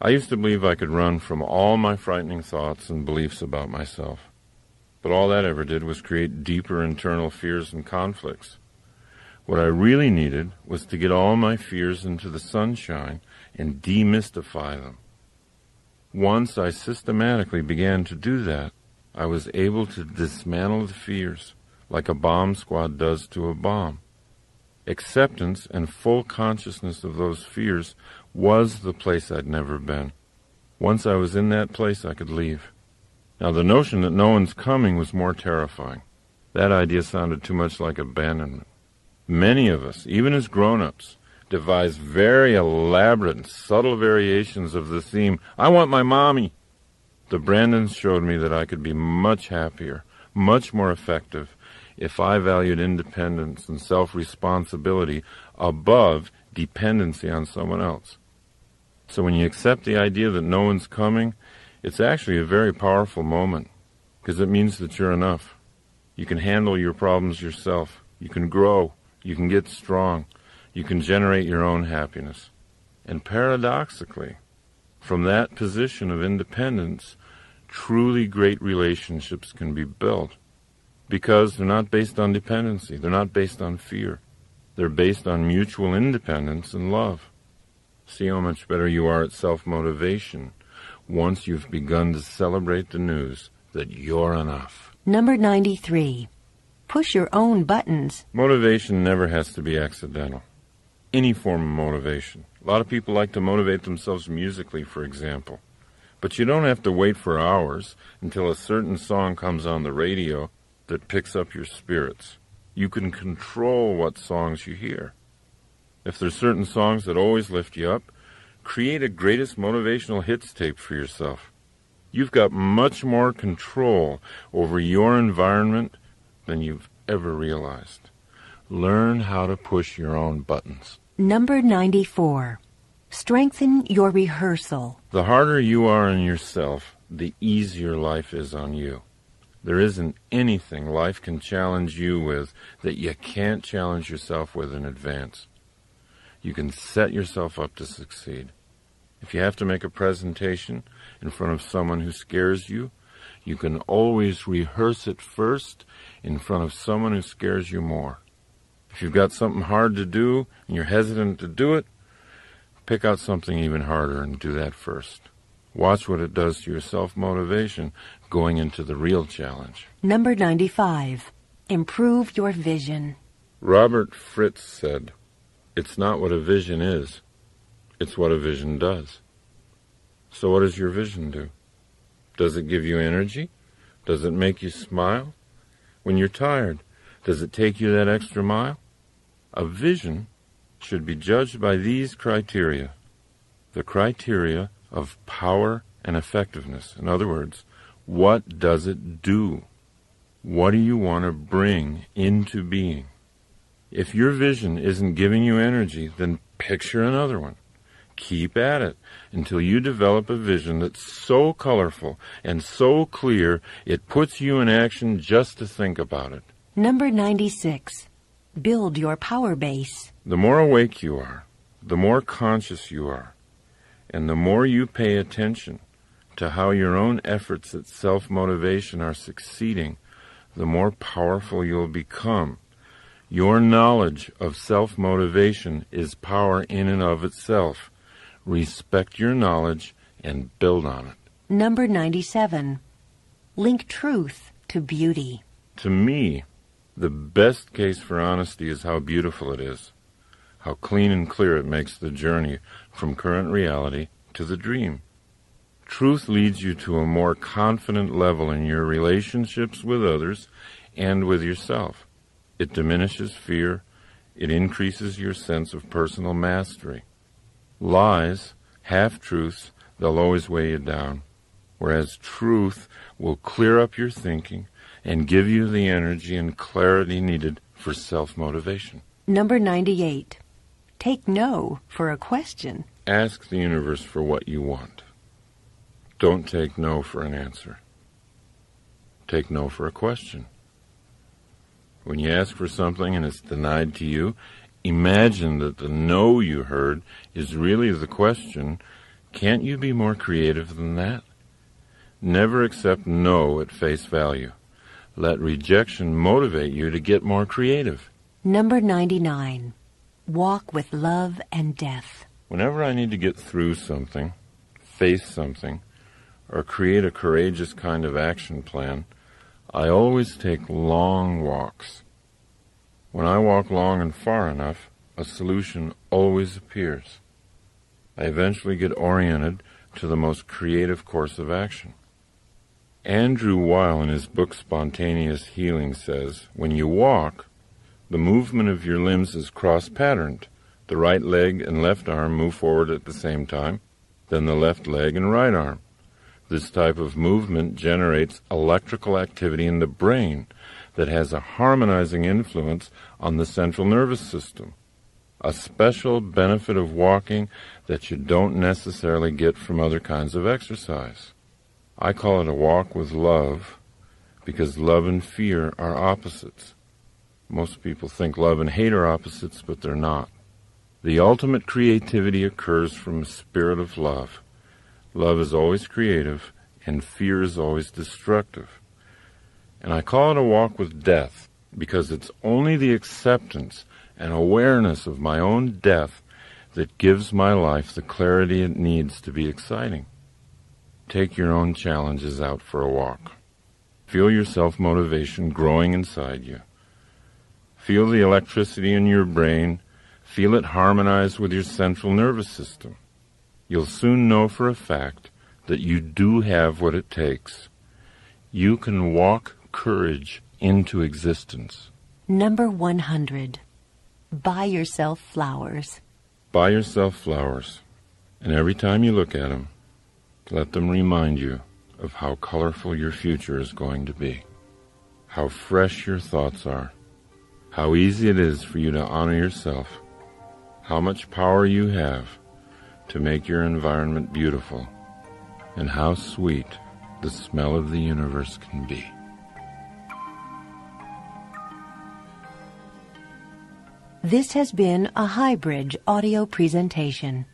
I used to believe I could run from all my frightening thoughts and beliefs about myself. But all that ever did was create deeper internal fears and conflicts. What I really needed was to get all my fears into the sunshine and demystify them. Once I systematically began to do that, I was able to dismantle the fears like a bomb squad does to a bomb. Acceptance and full consciousness of those fears was the place I'd never been. Once I was in that place, I could leave. Now, the notion that no one's coming was more terrifying. That idea sounded too much like abandonment. Many of us, even as grown-ups, devise very elaborate and subtle variations of the theme, I want my mommy. The Brandens showed me that I could be much happier, much more effective, if I valued independence and self-responsibility above dependency on someone else. So when you accept the idea that no one's coming, it's actually a very powerful moment because it means that you're enough. You can handle your problems yourself. You can grow. You can get strong. You can generate your own happiness. And paradoxically, from that position of independence, truly great relationships can be built because they're not based on dependency. They're not based on fear. They're based on mutual independence and love. See how much better you are at self-motivation once you've begun to celebrate the news that you're enough. Number 93. Push your own buttons. Motivation never has to be accidental. Any form of motivation. A lot of people like to motivate themselves musically, for example. But you don't have to wait for hours until a certain song comes on the radio that picks up your spirits. You can control what songs you hear. If there's certain songs that always lift you up, create a greatest motivational hits tape for yourself. You've got much more control over your environment than you've ever realized. Learn how to push your own buttons. Number 94. Strengthen your rehearsal. The harder you are on yourself, the easier life is on you. There isn't anything life can challenge you with that you can't challenge yourself with in advance you can set yourself up to succeed. If you have to make a presentation in front of someone who scares you, you can always rehearse it first in front of someone who scares you more. If you've got something hard to do and you're hesitant to do it, pick out something even harder and do that first. Watch what it does to your self-motivation going into the real challenge. Number 95. Improve your vision. Robert Fritz said, it's not what a vision is. It's what a vision does. So what does your vision do? Does it give you energy? Does it make you smile? When you're tired, does it take you that extra mile? A vision should be judged by these criteria. The criteria of power and effectiveness. In other words, what does it do? What do you want to bring into being? If your vision isn't giving you energy, then picture another one. Keep at it until you develop a vision that's so colorful and so clear it puts you in action just to think about it. Number 96. Build your power base. The more awake you are, the more conscious you are, and the more you pay attention to how your own efforts at self-motivation are succeeding, the more powerful you'll become your knowledge of self-motivation is power in and of itself. Respect your knowledge and build on it. Number 97. Link truth to beauty. To me, the best case for honesty is how beautiful it is, how clean and clear it makes the journey from current reality to the dream. Truth leads you to a more confident level in your relationships with others and with yourself. It diminishes fear. It increases your sense of personal mastery. Lies, half-truths, they'll always weigh you down. Whereas truth will clear up your thinking and give you the energy and clarity needed for self-motivation. Number 98. Take no for a question. Ask the universe for what you want. Don't take no for an answer. Take no for a question. When you ask for something and it's denied to you, imagine that the no you heard is really the question, can't you be more creative than that? Never accept no at face value. Let rejection motivate you to get more creative. Number 99. Walk with love and death. Whenever I need to get through something, face something, or create a courageous kind of action plan, I always take long walks. When I walk long and far enough, a solution always appears. I eventually get oriented to the most creative course of action. Andrew Weil in his book Spontaneous Healing says, when you walk, the movement of your limbs is cross-patterned. The right leg and left arm move forward at the same time, then the left leg and right arm. This type of movement generates electrical activity in the brain that has a harmonizing influence on the central nervous system. A special benefit of walking that you don't necessarily get from other kinds of exercise. I call it a walk with love because love and fear are opposites. Most people think love and hate are opposites, but they're not. The ultimate creativity occurs from a spirit of love. Love is always creative, and fear is always destructive. And I call it a walk with death because it's only the acceptance and awareness of my own death that gives my life the clarity it needs to be exciting. Take your own challenges out for a walk. Feel your self motivation growing inside you. Feel the electricity in your brain Feel it harmonize with your central nervous system. You'll soon know for a fact that you do have what it takes. You can walk courage into existence. Number 100. Buy yourself flowers. Buy yourself flowers. And every time you look at them, let them remind you of how colorful your future is going to be, how fresh your thoughts are, how easy it is for you to honor yourself how much power you have to make your environment beautiful, and how sweet the smell of the universe can be. This has been a Highbridge audio presentation.